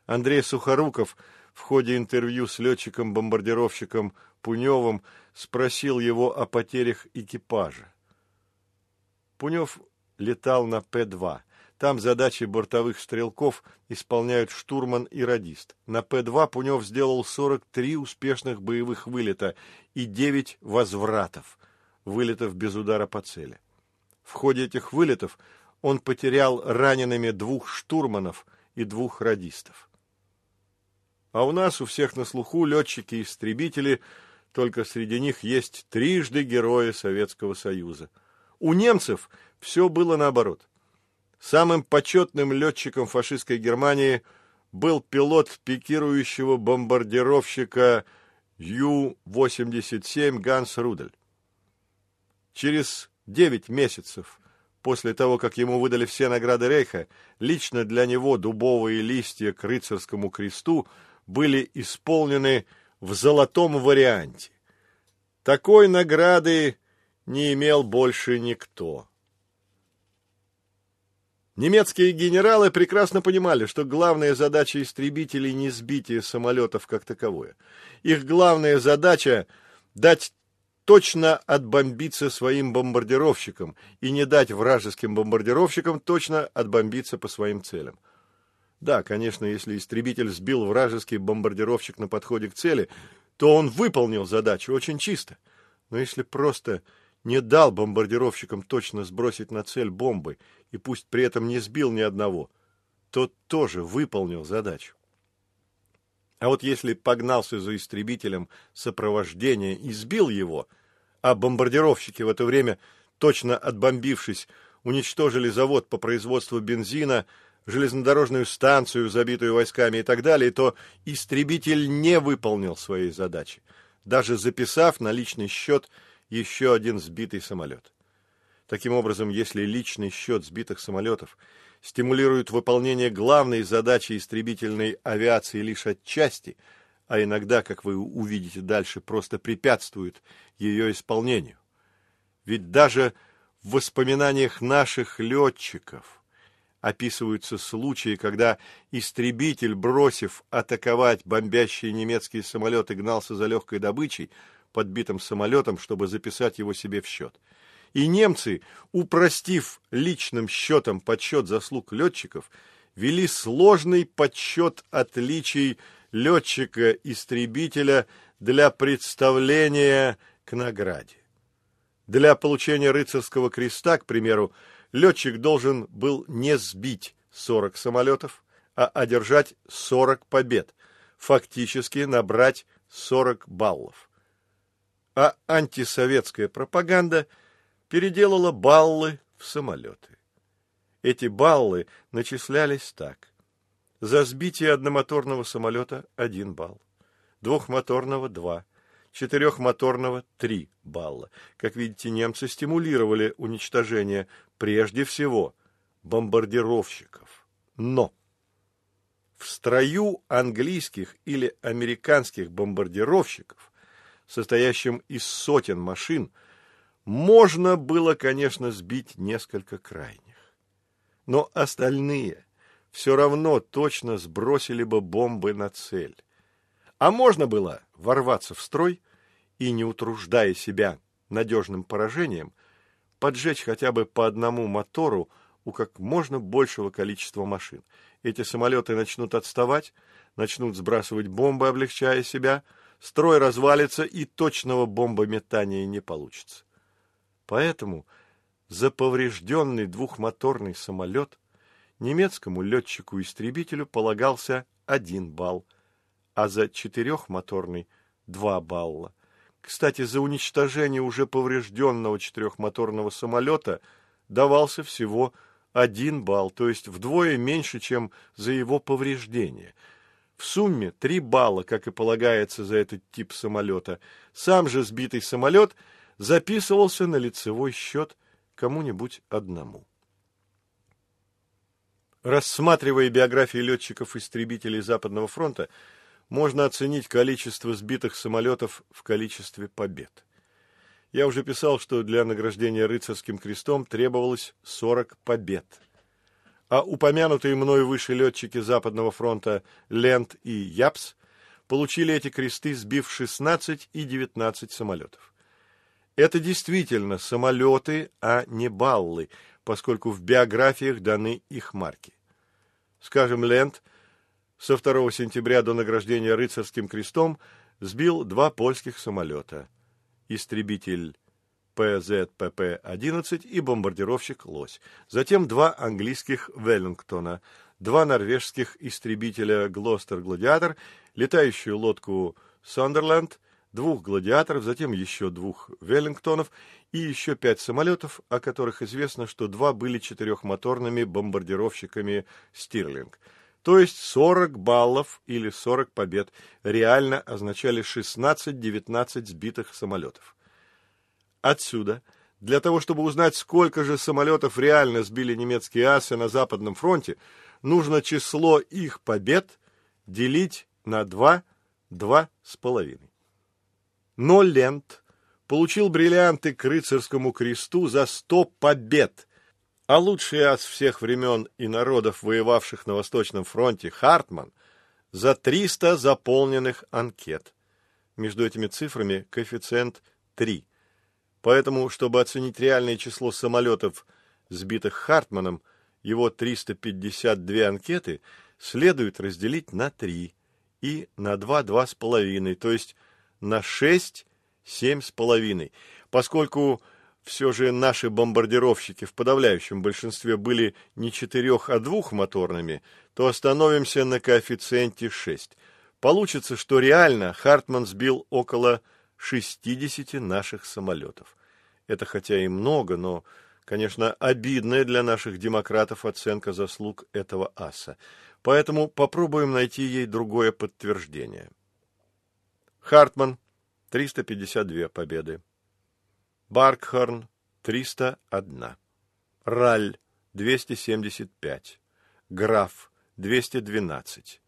Андрей Сухоруков в ходе интервью с летчиком-бомбардировщиком Пуневым спросил его о потерях экипажа. Пунев летал на Пе-2. Там задачи бортовых стрелков исполняют штурман и радист. На Пе-2 Пунев сделал 43 успешных боевых вылета и 9 возвратов, вылетов без удара по цели. В ходе этих вылетов он потерял ранеными двух штурманов и двух радистов. А у нас у всех на слуху летчики и истребители – только среди них есть трижды герои Советского Союза. У немцев все было наоборот. Самым почетным летчиком фашистской Германии был пилот пикирующего бомбардировщика Ю-87 Ганс Рудель. Через девять месяцев после того, как ему выдали все награды Рейха, лично для него дубовые листья к рыцарскому кресту были исполнены в золотом варианте. Такой награды не имел больше никто. Немецкие генералы прекрасно понимали, что главная задача истребителей не сбитие самолетов как таковое. Их главная задача – дать точно отбомбиться своим бомбардировщикам и не дать вражеским бомбардировщикам точно отбомбиться по своим целям. Да, конечно, если истребитель сбил вражеский бомбардировщик на подходе к цели, то он выполнил задачу очень чисто. Но если просто не дал бомбардировщикам точно сбросить на цель бомбы и пусть при этом не сбил ни одного, то тоже выполнил задачу. А вот если погнался за истребителем сопровождения и сбил его, а бомбардировщики в это время, точно отбомбившись, уничтожили завод по производству бензина, железнодорожную станцию, забитую войсками и так далее, то истребитель не выполнил своей задачи, даже записав на личный счет еще один сбитый самолет. Таким образом, если личный счет сбитых самолетов – стимулируют выполнение главной задачи истребительной авиации лишь отчасти, а иногда, как вы увидите дальше, просто препятствуют ее исполнению. Ведь даже в воспоминаниях наших летчиков описываются случаи, когда истребитель, бросив атаковать бомбящие немецкие самолеты, гнался за легкой добычей, подбитым самолетом, чтобы записать его себе в счет – и немцы, упростив личным счетом подсчет заслуг летчиков, вели сложный подсчет отличий летчика-истребителя для представления к награде. Для получения рыцарского креста, к примеру, летчик должен был не сбить 40 самолетов, а одержать 40 побед, фактически набрать 40 баллов. А антисоветская пропаганда – переделала баллы в самолеты. Эти баллы начислялись так. За сбитие одномоторного самолета – один балл, двухмоторного – два, четырехмоторного – три балла. Как видите, немцы стимулировали уничтожение прежде всего бомбардировщиков. Но в строю английских или американских бомбардировщиков, состоящем из сотен машин – можно было, конечно, сбить несколько крайних. Но остальные все равно точно сбросили бы бомбы на цель. А можно было ворваться в строй и, не утруждая себя надежным поражением, поджечь хотя бы по одному мотору у как можно большего количества машин. Эти самолеты начнут отставать, начнут сбрасывать бомбы, облегчая себя, строй развалится и точного бомбометания не получится. Поэтому за поврежденный двухмоторный самолет немецкому летчику-истребителю полагался один балл, а за четырехмоторный – два балла. Кстати, за уничтожение уже поврежденного четырехмоторного самолета давался всего один балл, то есть вдвое меньше, чем за его повреждение. В сумме три балла, как и полагается за этот тип самолета. Сам же сбитый самолет – записывался на лицевой счет кому-нибудь одному. Рассматривая биографии летчиков-истребителей Западного фронта, можно оценить количество сбитых самолетов в количестве побед. Я уже писал, что для награждения рыцарским крестом требовалось 40 побед. А упомянутые мной выше летчики Западного фронта Лент и Япс получили эти кресты, сбив 16 и 19 самолетов. Это действительно самолеты, а не баллы, поскольку в биографиях даны их марки. Скажем, Лент со 2 сентября до награждения рыцарским крестом сбил два польских самолета. Истребитель ПЗПП-11 и бомбардировщик «Лось». Затем два английских «Веллингтона», два норвежских истребителя «Глостер-Гладиатор», летающую лодку «Сандерленд», двух гладиаторов, затем еще двух Веллингтонов и еще пять самолетов, о которых известно, что два были четырехмоторными бомбардировщиками «Стирлинг». То есть 40 баллов или 40 побед реально означали 16-19 сбитых самолетов. Отсюда, для того, чтобы узнать, сколько же самолетов реально сбили немецкие асы на Западном фронте, нужно число их побед делить на 2, 2 с половиной. Но Лент получил бриллианты к рыцарскому кресту за сто побед, а лучший ас всех времен и народов, воевавших на Восточном фронте, Хартман, за триста заполненных анкет. Между этими цифрами коэффициент 3. Поэтому, чтобы оценить реальное число самолетов, сбитых Хартманом, его 352 анкеты следует разделить на 3 и на 2-2,5, то есть на 6 7,5. Поскольку все же наши бомбардировщики в подавляющем большинстве были не четырех, а двухмоторными, то остановимся на коэффициенте 6. Получится, что реально Хартман сбил около 60 наших самолетов. Это хотя и много, но, конечно, обидная для наших демократов оценка заслуг этого аса. Поэтому попробуем найти ей другое подтверждение. Хартман 352 победы. Баркхорн 301. Раль 275. Граф 212.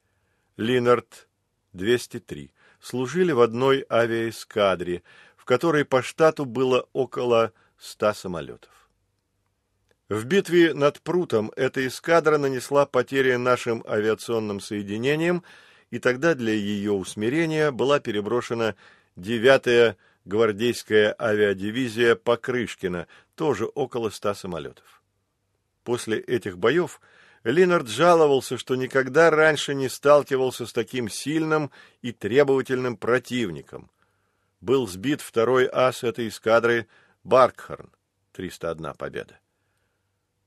Линард 203. Служили в одной авиаэскадре, в которой по штату было около 100 самолетов. В битве над Прутом эта эскадра нанесла потери нашим авиационным соединениям, и тогда для ее усмирения была переброшена 9-я гвардейская авиадивизия Покрышкина, тоже около ста самолетов. После этих боев Линард жаловался, что никогда раньше не сталкивался с таким сильным и требовательным противником. Был сбит второй ас этой эскадры Баркхорн, 301 победа.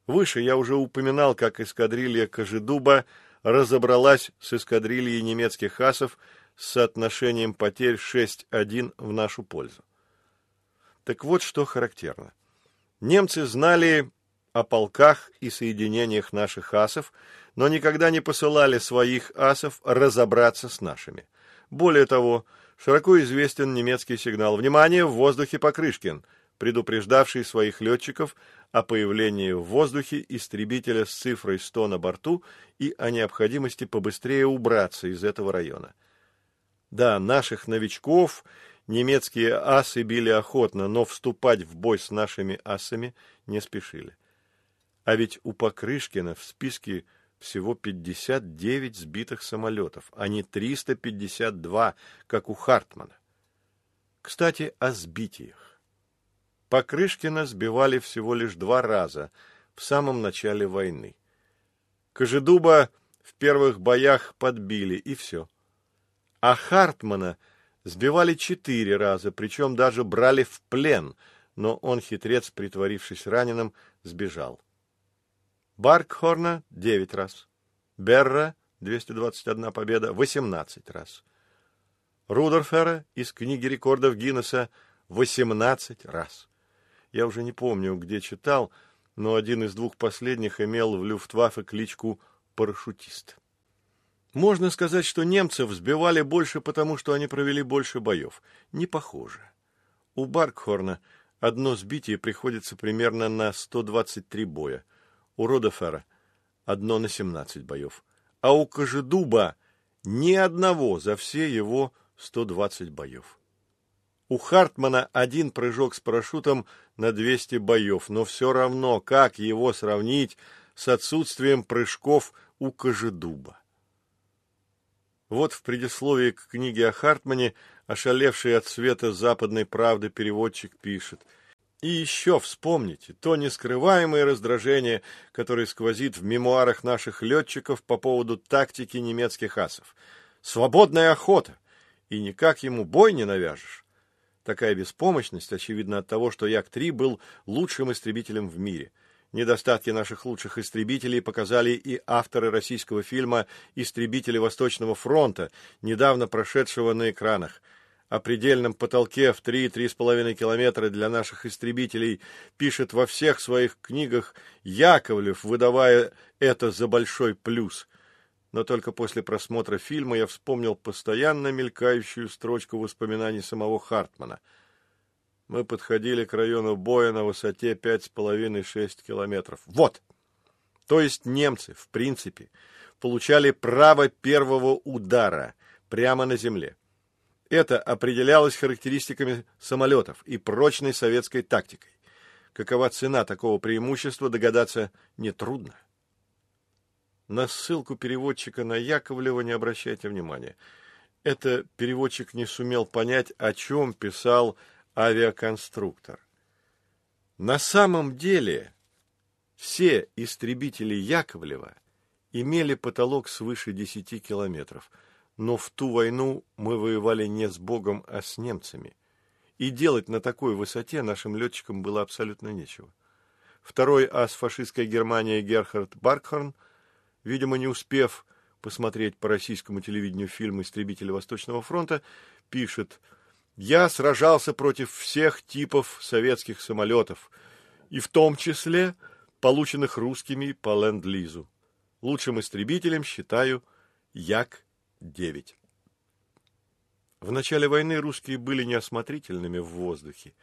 Выше я уже упоминал, как эскадрилья Кожедуба разобралась с эскадрильей немецких асов с соотношением потерь 6-1 в нашу пользу. Так вот, что характерно. Немцы знали о полках и соединениях наших асов, но никогда не посылали своих асов разобраться с нашими. Более того, широко известен немецкий сигнал «Внимание! В воздухе Покрышкин!», предупреждавший своих летчиков о появлении в воздухе истребителя с цифрой 100 на борту и о необходимости побыстрее убраться из этого района. Да, наших новичков немецкие асы били охотно, но вступать в бой с нашими асами не спешили. А ведь у Покрышкина в списке всего 59 сбитых самолетов, а не 352, как у Хартмана. Кстати, о сбитиях. Покрышкина сбивали всего лишь два раза в самом начале войны. Кожедуба в первых боях подбили, и все а Хартмана сбивали четыре раза, причем даже брали в плен, но он, хитрец, притворившись раненым, сбежал. Баркхорна — девять раз. Берра — 221 победа — 18 раз. Рудерфера из книги рекордов Гиннесса — 18 раз. Я уже не помню, где читал, но один из двух последних имел в Люфтваффе кличку «парашютист». Можно сказать, что немцев сбивали больше, потому что они провели больше боев. Не похоже. У Баркхорна одно сбитие приходится примерно на 123 боя. У Родефера одно на 17 боев. А у Кожедуба ни одного за все его 120 боев. У Хартмана один прыжок с парашютом на 200 боев, но все равно, как его сравнить с отсутствием прыжков у Кожедуба? Вот в предисловии к книге о Хартмане ошалевший от света западной правды переводчик пишет. И еще вспомните то нескрываемое раздражение, которое сквозит в мемуарах наших летчиков по поводу тактики немецких асов. Свободная охота, и никак ему бой не навяжешь. Такая беспомощность, очевидно, от того, что Як-3 был лучшим истребителем в мире – Недостатки наших лучших истребителей показали и авторы российского фильма «Истребители Восточного фронта», недавно прошедшего на экранах. О предельном потолке в 3-3,5 километра для наших истребителей пишет во всех своих книгах Яковлев, выдавая это за большой плюс. Но только после просмотра фильма я вспомнил постоянно мелькающую строчку воспоминаний самого Хартмана – мы подходили к району боя на высоте 5,5-6 километров. Вот! То есть немцы, в принципе, получали право первого удара прямо на земле. Это определялось характеристиками самолетов и прочной советской тактикой. Какова цена такого преимущества, догадаться нетрудно. На ссылку переводчика на Яковлева не обращайте внимания. Это переводчик не сумел понять, о чем писал авиаконструктор. На самом деле все истребители Яковлева имели потолок свыше 10 километров, но в ту войну мы воевали не с Богом, а с немцами. И делать на такой высоте нашим летчикам было абсолютно нечего. Второй ас фашистской Германии Герхард Баркхорн, видимо, не успев посмотреть по российскому телевидению фильм «Истребители Восточного фронта», пишет «Я сражался против всех типов советских самолетов, и в том числе полученных русскими по ленд-лизу. Лучшим истребителем считаю Як-9». В начале войны русские были неосмотрительными в воздухе,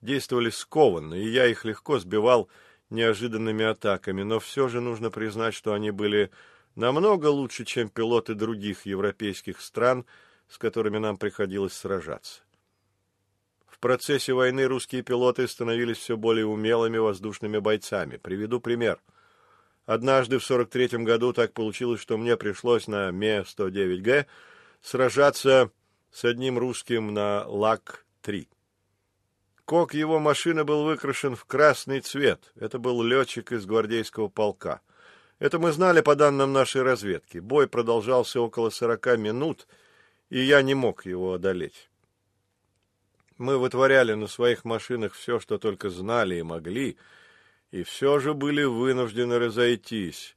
действовали скованно, и я их легко сбивал неожиданными атаками, но все же нужно признать, что они были намного лучше, чем пилоты других европейских стран, с которыми нам приходилось сражаться. В процессе войны русские пилоты становились все более умелыми воздушными бойцами. Приведу пример. Однажды в 43-м году так получилось, что мне пришлось на Ме-109Г сражаться с одним русским на ЛАК-3. Кок его машины был выкрашен в красный цвет. Это был летчик из гвардейского полка. Это мы знали по данным нашей разведки. Бой продолжался около сорока минут, и я не мог его одолеть. Мы вытворяли на своих машинах все, что только знали и могли, и все же были вынуждены разойтись.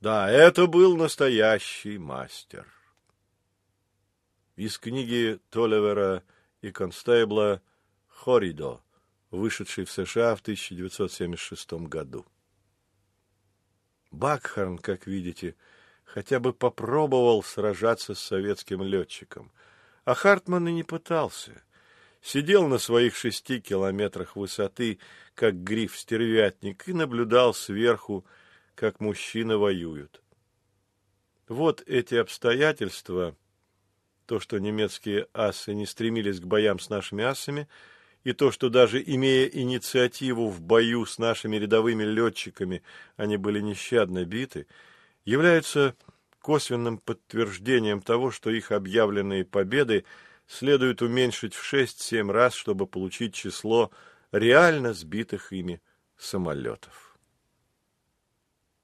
Да, это был настоящий мастер. Из книги Толивера и Констейбла «Хоридо», вышедшей в США в 1976 году. Бакхарн, как видите, хотя бы попробовал сражаться с советским летчиком, а Хартман и не пытался. Сидел на своих шести километрах высоты, как гриф-стервятник, и наблюдал сверху, как мужчины воюют. Вот эти обстоятельства, то, что немецкие асы не стремились к боям с нашими асами, и то, что даже имея инициативу в бою с нашими рядовыми летчиками, они были нещадно биты, являются косвенным подтверждением того, что их объявленные победы следует уменьшить в 6-7 раз, чтобы получить число реально сбитых ими самолетов.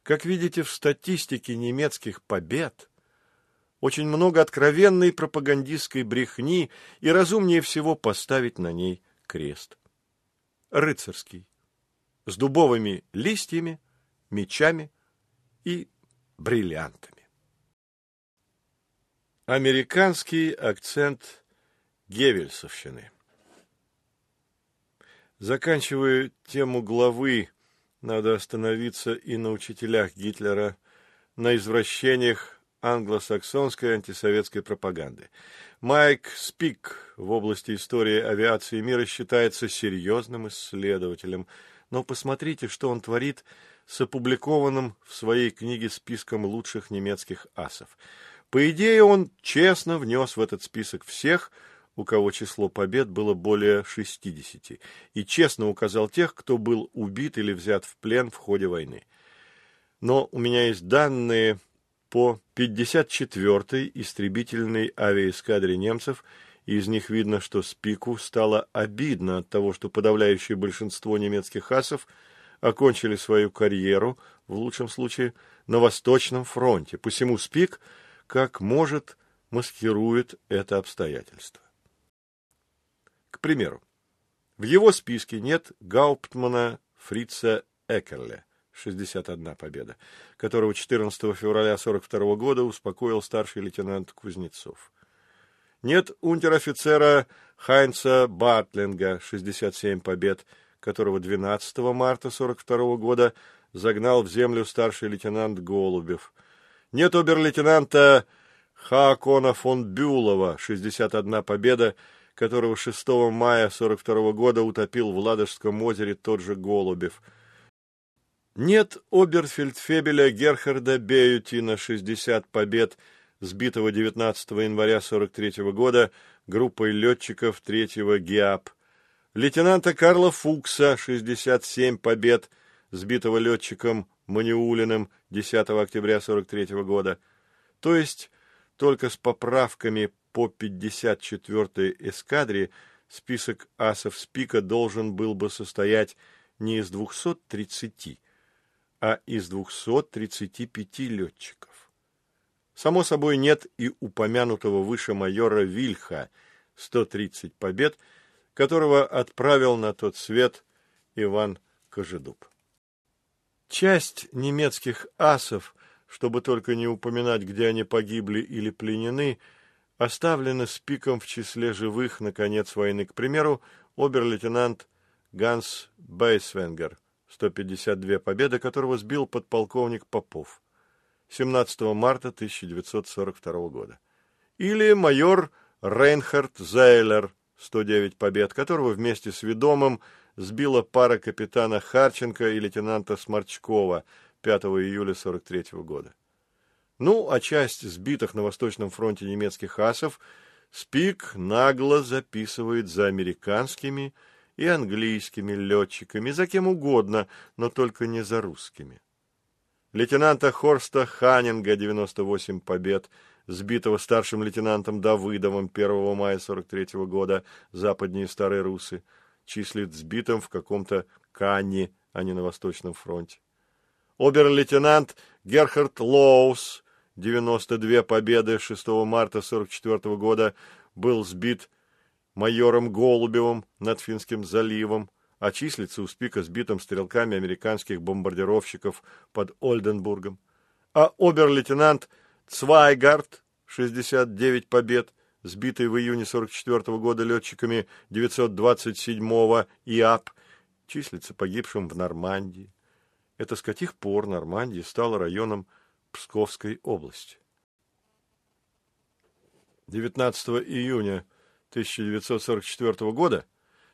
Как видите, в статистике немецких побед очень много откровенной пропагандистской брехни, и разумнее всего поставить на ней крест. Рыцарский, с дубовыми листьями, мечами и бриллиантами. Американский акцент Гевельсовщины. Заканчивая тему главы, надо остановиться и на учителях Гитлера, на извращениях англосаксонской антисоветской пропаганды. Майк Спик в области истории авиации мира считается серьезным исследователем, но посмотрите, что он творит с опубликованным в своей книге списком лучших немецких асов. По идее, он честно внес в этот список всех, у кого число побед было более 60, и честно указал тех, кто был убит или взят в плен в ходе войны. Но у меня есть данные по 54-й истребительной авиаэскадре немцев, и из них видно, что Спику стало обидно от того, что подавляющее большинство немецких асов окончили свою карьеру, в лучшем случае, на Восточном фронте. Посему Спик, как может, маскирует это обстоятельство. К примеру, в его списке нет Гауптмана Фрица Экерля, 61 победа, которого 14 февраля 42 года успокоил старший лейтенант Кузнецов. Нет унтер-офицера Хайнца Бартлинга, 67 побед, которого 12 марта 42 года загнал в землю старший лейтенант Голубев. Нет обер-лейтенанта Хаакона фон Бюлова, 61 победа, которого 6 мая 42 года утопил в Ладожском озере тот же Голубев – нет оберфельдфебеля Герхарда Беютина 60 побед, сбитого 19 января 43 года группой летчиков 3-го ГИАП. Лейтенанта Карла Фукса 67 побед, сбитого летчиком Маниулиным 10 октября 43 года. То есть только с поправками по 54-й эскадре список асов Спика должен был бы состоять не из 230, а из 235 летчиков. Само собой, нет и упомянутого выше майора Вильха, 130 побед, которого отправил на тот свет Иван Кожедуб. Часть немецких асов, чтобы только не упоминать, где они погибли или пленены, оставлены с пиком в числе живых на конец войны. К примеру, обер-лейтенант Ганс Бейсвенгер, 152 победы, которого сбил подполковник Попов 17 марта 1942 года. Или майор Рейнхард Зейлер, 109 побед, которого вместе с ведомым сбила пара капитана Харченко и лейтенанта Сморчкова 5 июля 43 года. Ну, а часть сбитых на Восточном фронте немецких асов Спик нагло записывает за американскими и английскими летчиками, за кем угодно, но только не за русскими. Лейтенанта Хорста Ханнинга 98 побед, сбитого старшим лейтенантом Давыдовым 1 мая 43 года, западнее Старой Русы, числит сбитым в каком-то Канне, а не на Восточном фронте. Обер-лейтенант Герхард Лоус, 92 победы 6 марта 44 года, был сбит майором Голубевым над Финским заливом, а числится у Спика сбитым стрелками американских бомбардировщиков под Ольденбургом. А обер-лейтенант Цвайгард, 69 побед, сбитый в июне 44 года летчиками 927-го ИАП, числится погибшим в Нормандии. Это с каких пор Нормандия стала районом Псковской области. 19 июня 1944 года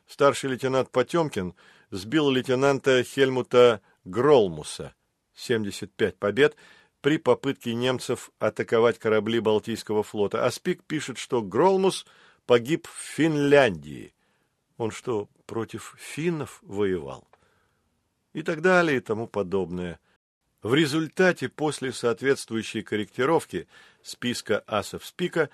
старший лейтенант Потемкин сбил лейтенанта Хельмута Гролмуса, 75 побед, при попытке немцев атаковать корабли Балтийского флота. А Спик пишет, что Гролмус погиб в Финляндии. Он что, против финнов воевал? И так далее и тому подобное. В результате, после соответствующей корректировки списка асов Спика,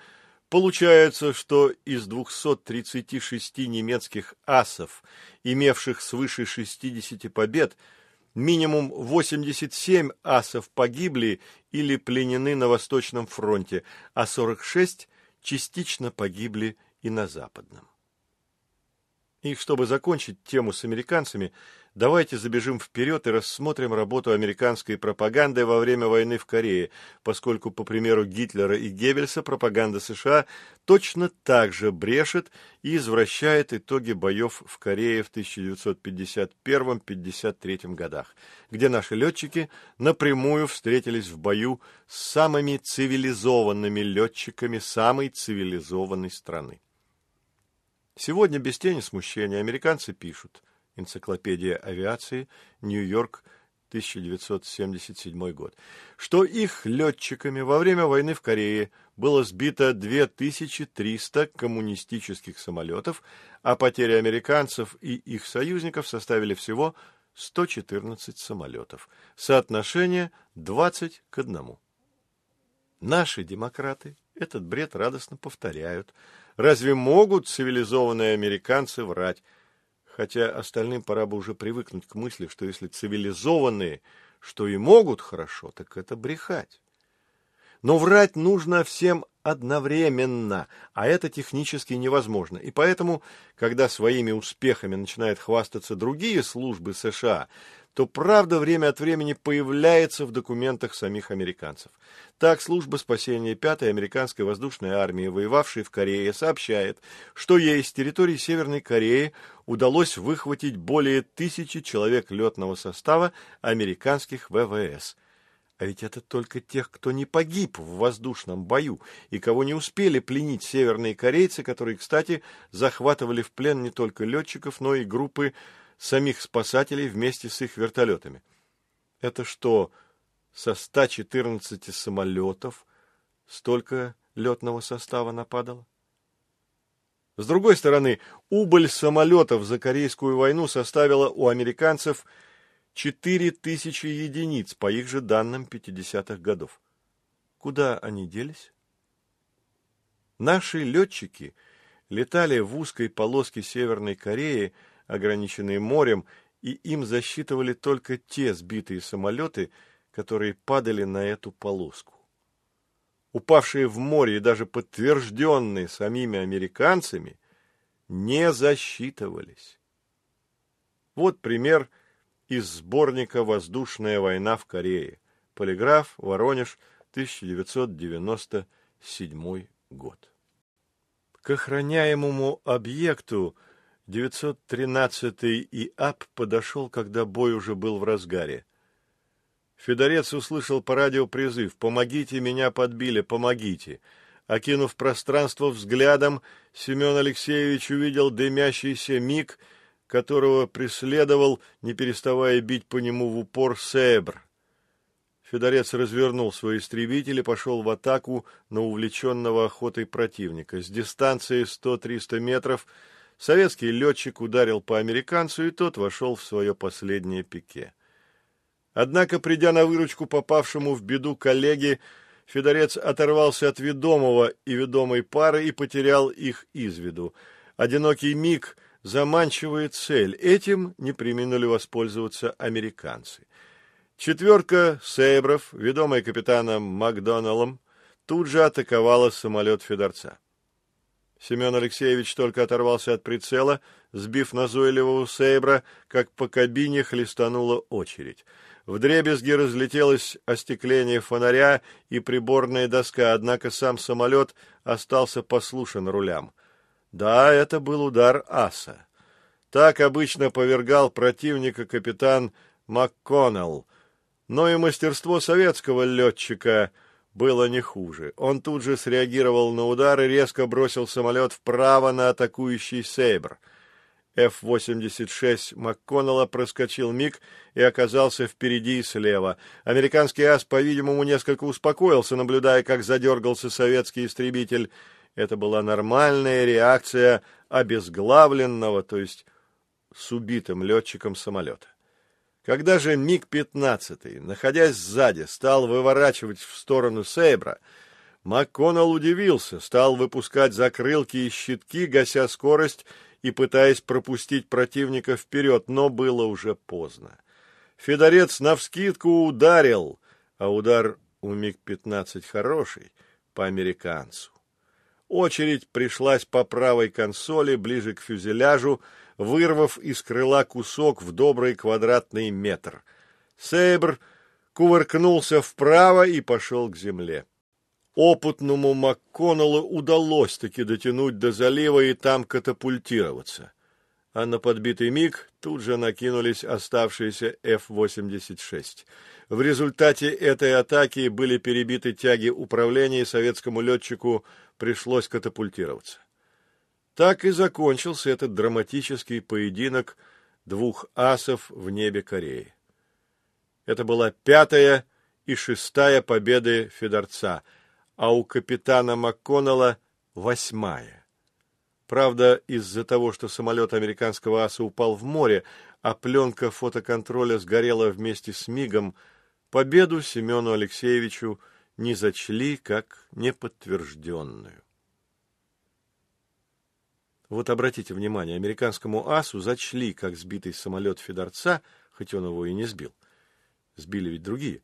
получается, что из 236 немецких асов, имевших свыше 60 побед, минимум 87 асов погибли или пленены на Восточном фронте, а 46 частично погибли и на Западном. И чтобы закончить тему с американцами, давайте забежим вперед и рассмотрим работу американской пропаганды во время войны в Корее, поскольку, по примеру Гитлера и Геббельса, пропаганда США точно так же брешет и извращает итоги боев в Корее в 1951-1953 годах, где наши летчики напрямую встретились в бою с самыми цивилизованными летчиками самой цивилизованной страны. Сегодня без тени смущения американцы пишут. Энциклопедия авиации, Нью-Йорк, 1977 год, что их летчиками во время войны в Корее было сбито 2300 коммунистических самолетов, а потери американцев и их союзников составили всего 114 самолетов. Соотношение 20 к 1. Наши демократы этот бред радостно повторяют – Разве могут цивилизованные американцы врать? Хотя остальным пора бы уже привыкнуть к мысли, что если цивилизованные, что и могут хорошо, так это брехать. Но врать нужно всем одновременно, а это технически невозможно. И поэтому, когда своими успехами начинают хвастаться другие службы США, то правда время от времени появляется в документах самих американцев. Так, служба спасения 5-й американской воздушной армии, воевавшей в Корее, сообщает, что ей с территории Северной Кореи удалось выхватить более тысячи человек летного состава американских ВВС. А ведь это только тех, кто не погиб в воздушном бою и кого не успели пленить северные корейцы, которые, кстати, захватывали в плен не только летчиков, но и группы самих спасателей вместе с их вертолетами. Это что, со 114 самолетов столько летного состава нападало? С другой стороны, убыль самолетов за Корейскую войну составила у американцев 4000 единиц, по их же данным 50-х годов. Куда они делись? Наши летчики летали в узкой полоске Северной Кореи ограниченные морем, и им засчитывали только те сбитые самолеты, которые падали на эту полоску. Упавшие в море и даже подтвержденные самими американцами не засчитывались. Вот пример из сборника «Воздушная война в Корее». Полиграф, Воронеж, 1997 год. К охраняемому объекту 913-й ИАП подошел, когда бой уже был в разгаре. Федорец услышал по радио призыв «Помогите, меня подбили, помогите!» Окинув пространство взглядом, Семен Алексеевич увидел дымящийся миг, которого преследовал, не переставая бить по нему в упор, Себр. Федорец развернул свой истребитель и пошел в атаку на увлеченного охотой противника. С дистанции 100-300 метров советский летчик ударил по американцу, и тот вошел в свое последнее пике. Однако, придя на выручку попавшему в беду коллеге, Федорец оторвался от ведомого и ведомой пары и потерял их из виду. Одинокий миг заманчивает цель. Этим не применули воспользоваться американцы. Четверка «Сейбров», ведомая капитаном Макдоналлом, тут же атаковала самолет Федорца. Семен Алексеевич только оторвался от прицела, сбив назойливого «Сейбра», как по кабине хлестанула очередь. В дребезги разлетелось остекление фонаря и приборная доска, однако сам самолет остался послушен рулям. Да, это был удар аса. Так обычно повергал противника капитан МакКоннелл, но и мастерство советского летчика было не хуже. Он тут же среагировал на удар и резко бросил самолет вправо на атакующий «Сейбр». F-86 МакКоннелла проскочил миг и оказался впереди и слева. Американский ас, по-видимому, несколько успокоился, наблюдая, как задергался советский истребитель. Это была нормальная реакция обезглавленного, то есть с убитым летчиком самолета. Когда же МиГ-15, находясь сзади, стал выворачивать в сторону Сейбра, МакКоннелл удивился, стал выпускать закрылки и щитки, гася скорость и пытаясь пропустить противника вперед, но было уже поздно. Федорец навскидку ударил, а удар у МиГ-15 хороший, по американцу. Очередь пришлась по правой консоли, ближе к фюзеляжу, вырвав из крыла кусок в добрый квадратный метр. Сейбр кувыркнулся вправо и пошел к земле. Опытному МакКоннеллу удалось таки дотянуть до залива и там катапультироваться. А на подбитый миг тут же накинулись оставшиеся F-86. В результате этой атаки были перебиты тяги управления, и советскому летчику пришлось катапультироваться. Так и закончился этот драматический поединок двух асов в небе Кореи. Это была пятая и шестая победы Федорца, а у капитана МакКоннелла восьмая. Правда, из-за того, что самолет американского аса упал в море, а пленка фотоконтроля сгорела вместе с мигом, победу Семену Алексеевичу не зачли как неподтвержденную. Вот обратите внимание, американскому асу зачли, как сбитый самолет Федорца, хоть он его и не сбил. Сбили ведь другие.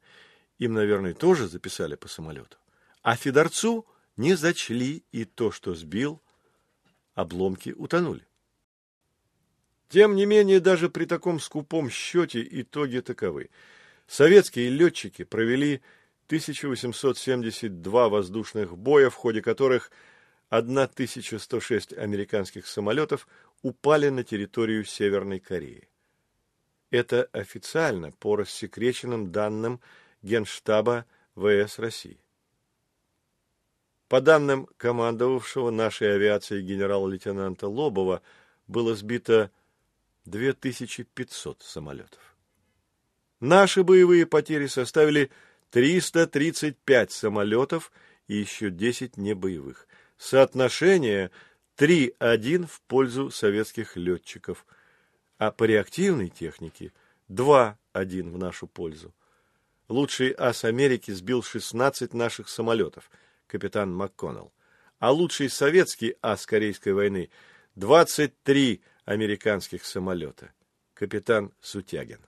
Им, наверное, тоже записали по самолету. А Федорцу не зачли, и то, что сбил, обломки утонули. Тем не менее, даже при таком скупом счете итоги таковы. Советские летчики провели 1872 воздушных боя, в ходе которых 1106 американских самолетов упали на территорию Северной Кореи. Это официально по рассекреченным данным Генштаба ВС России. По данным командовавшего нашей авиацией генерал-лейтенанта Лобова, было сбито 2500 самолетов. Наши боевые потери составили 335 самолетов и еще 10 небоевых – Соотношение 3-1 в пользу советских летчиков, а по реактивной технике 2-1 в нашу пользу. Лучший ас Америки сбил 16 наших самолетов, капитан МакКоннелл, а лучший советский ас Корейской войны – 23 американских самолета, капитан Сутягин.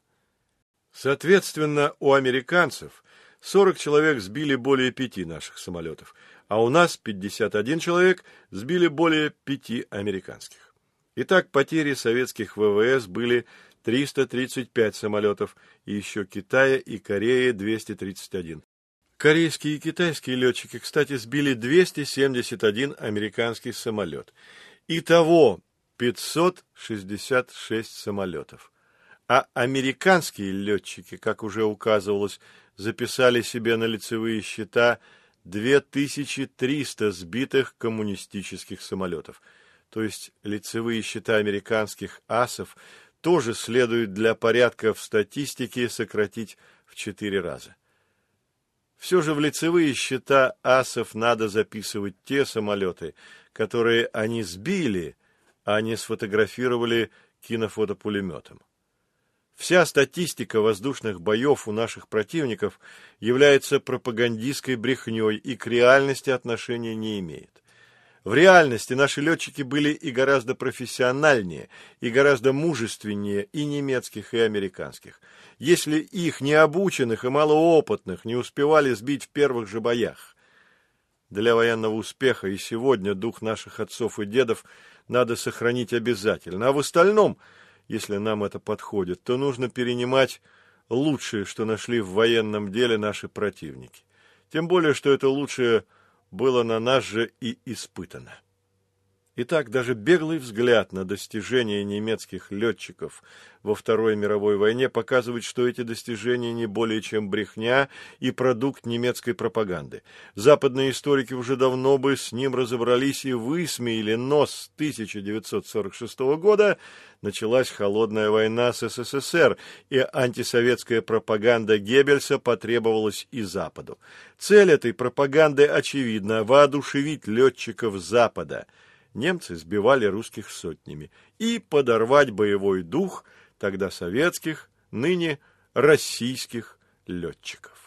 Соответственно, у американцев 40 человек сбили более пяти наших самолетов, а у нас 51 человек сбили более пяти американских. Итак, потери советских ВВС были 335 самолетов, и еще Китая и Кореи 231. Корейские и китайские летчики, кстати, сбили 271 американский самолет. Итого 566 самолетов. А американские летчики, как уже указывалось, записали себе на лицевые счета 2300 сбитых коммунистических самолетов. То есть лицевые счета американских асов тоже следует для порядка в статистике сократить в четыре раза. Все же в лицевые счета асов надо записывать те самолеты, которые они сбили, а не сфотографировали кинофотопулеметом. Вся статистика воздушных боев у наших противников является пропагандистской брехней и к реальности отношения не имеет. В реальности наши летчики были и гораздо профессиональнее, и гораздо мужественнее и немецких, и американских. Если их необученных и малоопытных не успевали сбить в первых же боях. Для военного успеха и сегодня дух наших отцов и дедов надо сохранить обязательно. А в остальном, если нам это подходит, то нужно перенимать лучшее, что нашли в военном деле наши противники. Тем более, что это лучшее – было на нас же и испытано. Итак, даже беглый взгляд на достижения немецких летчиков во Второй мировой войне показывает, что эти достижения не более чем брехня и продукт немецкой пропаганды. Западные историки уже давно бы с ним разобрались и высмеяли, но с 1946 года началась холодная война с СССР, и антисоветская пропаганда Геббельса потребовалась и Западу. Цель этой пропаганды очевидна – воодушевить летчиков Запада – немцы сбивали русских сотнями, и подорвать боевой дух тогда советских, ныне российских летчиков.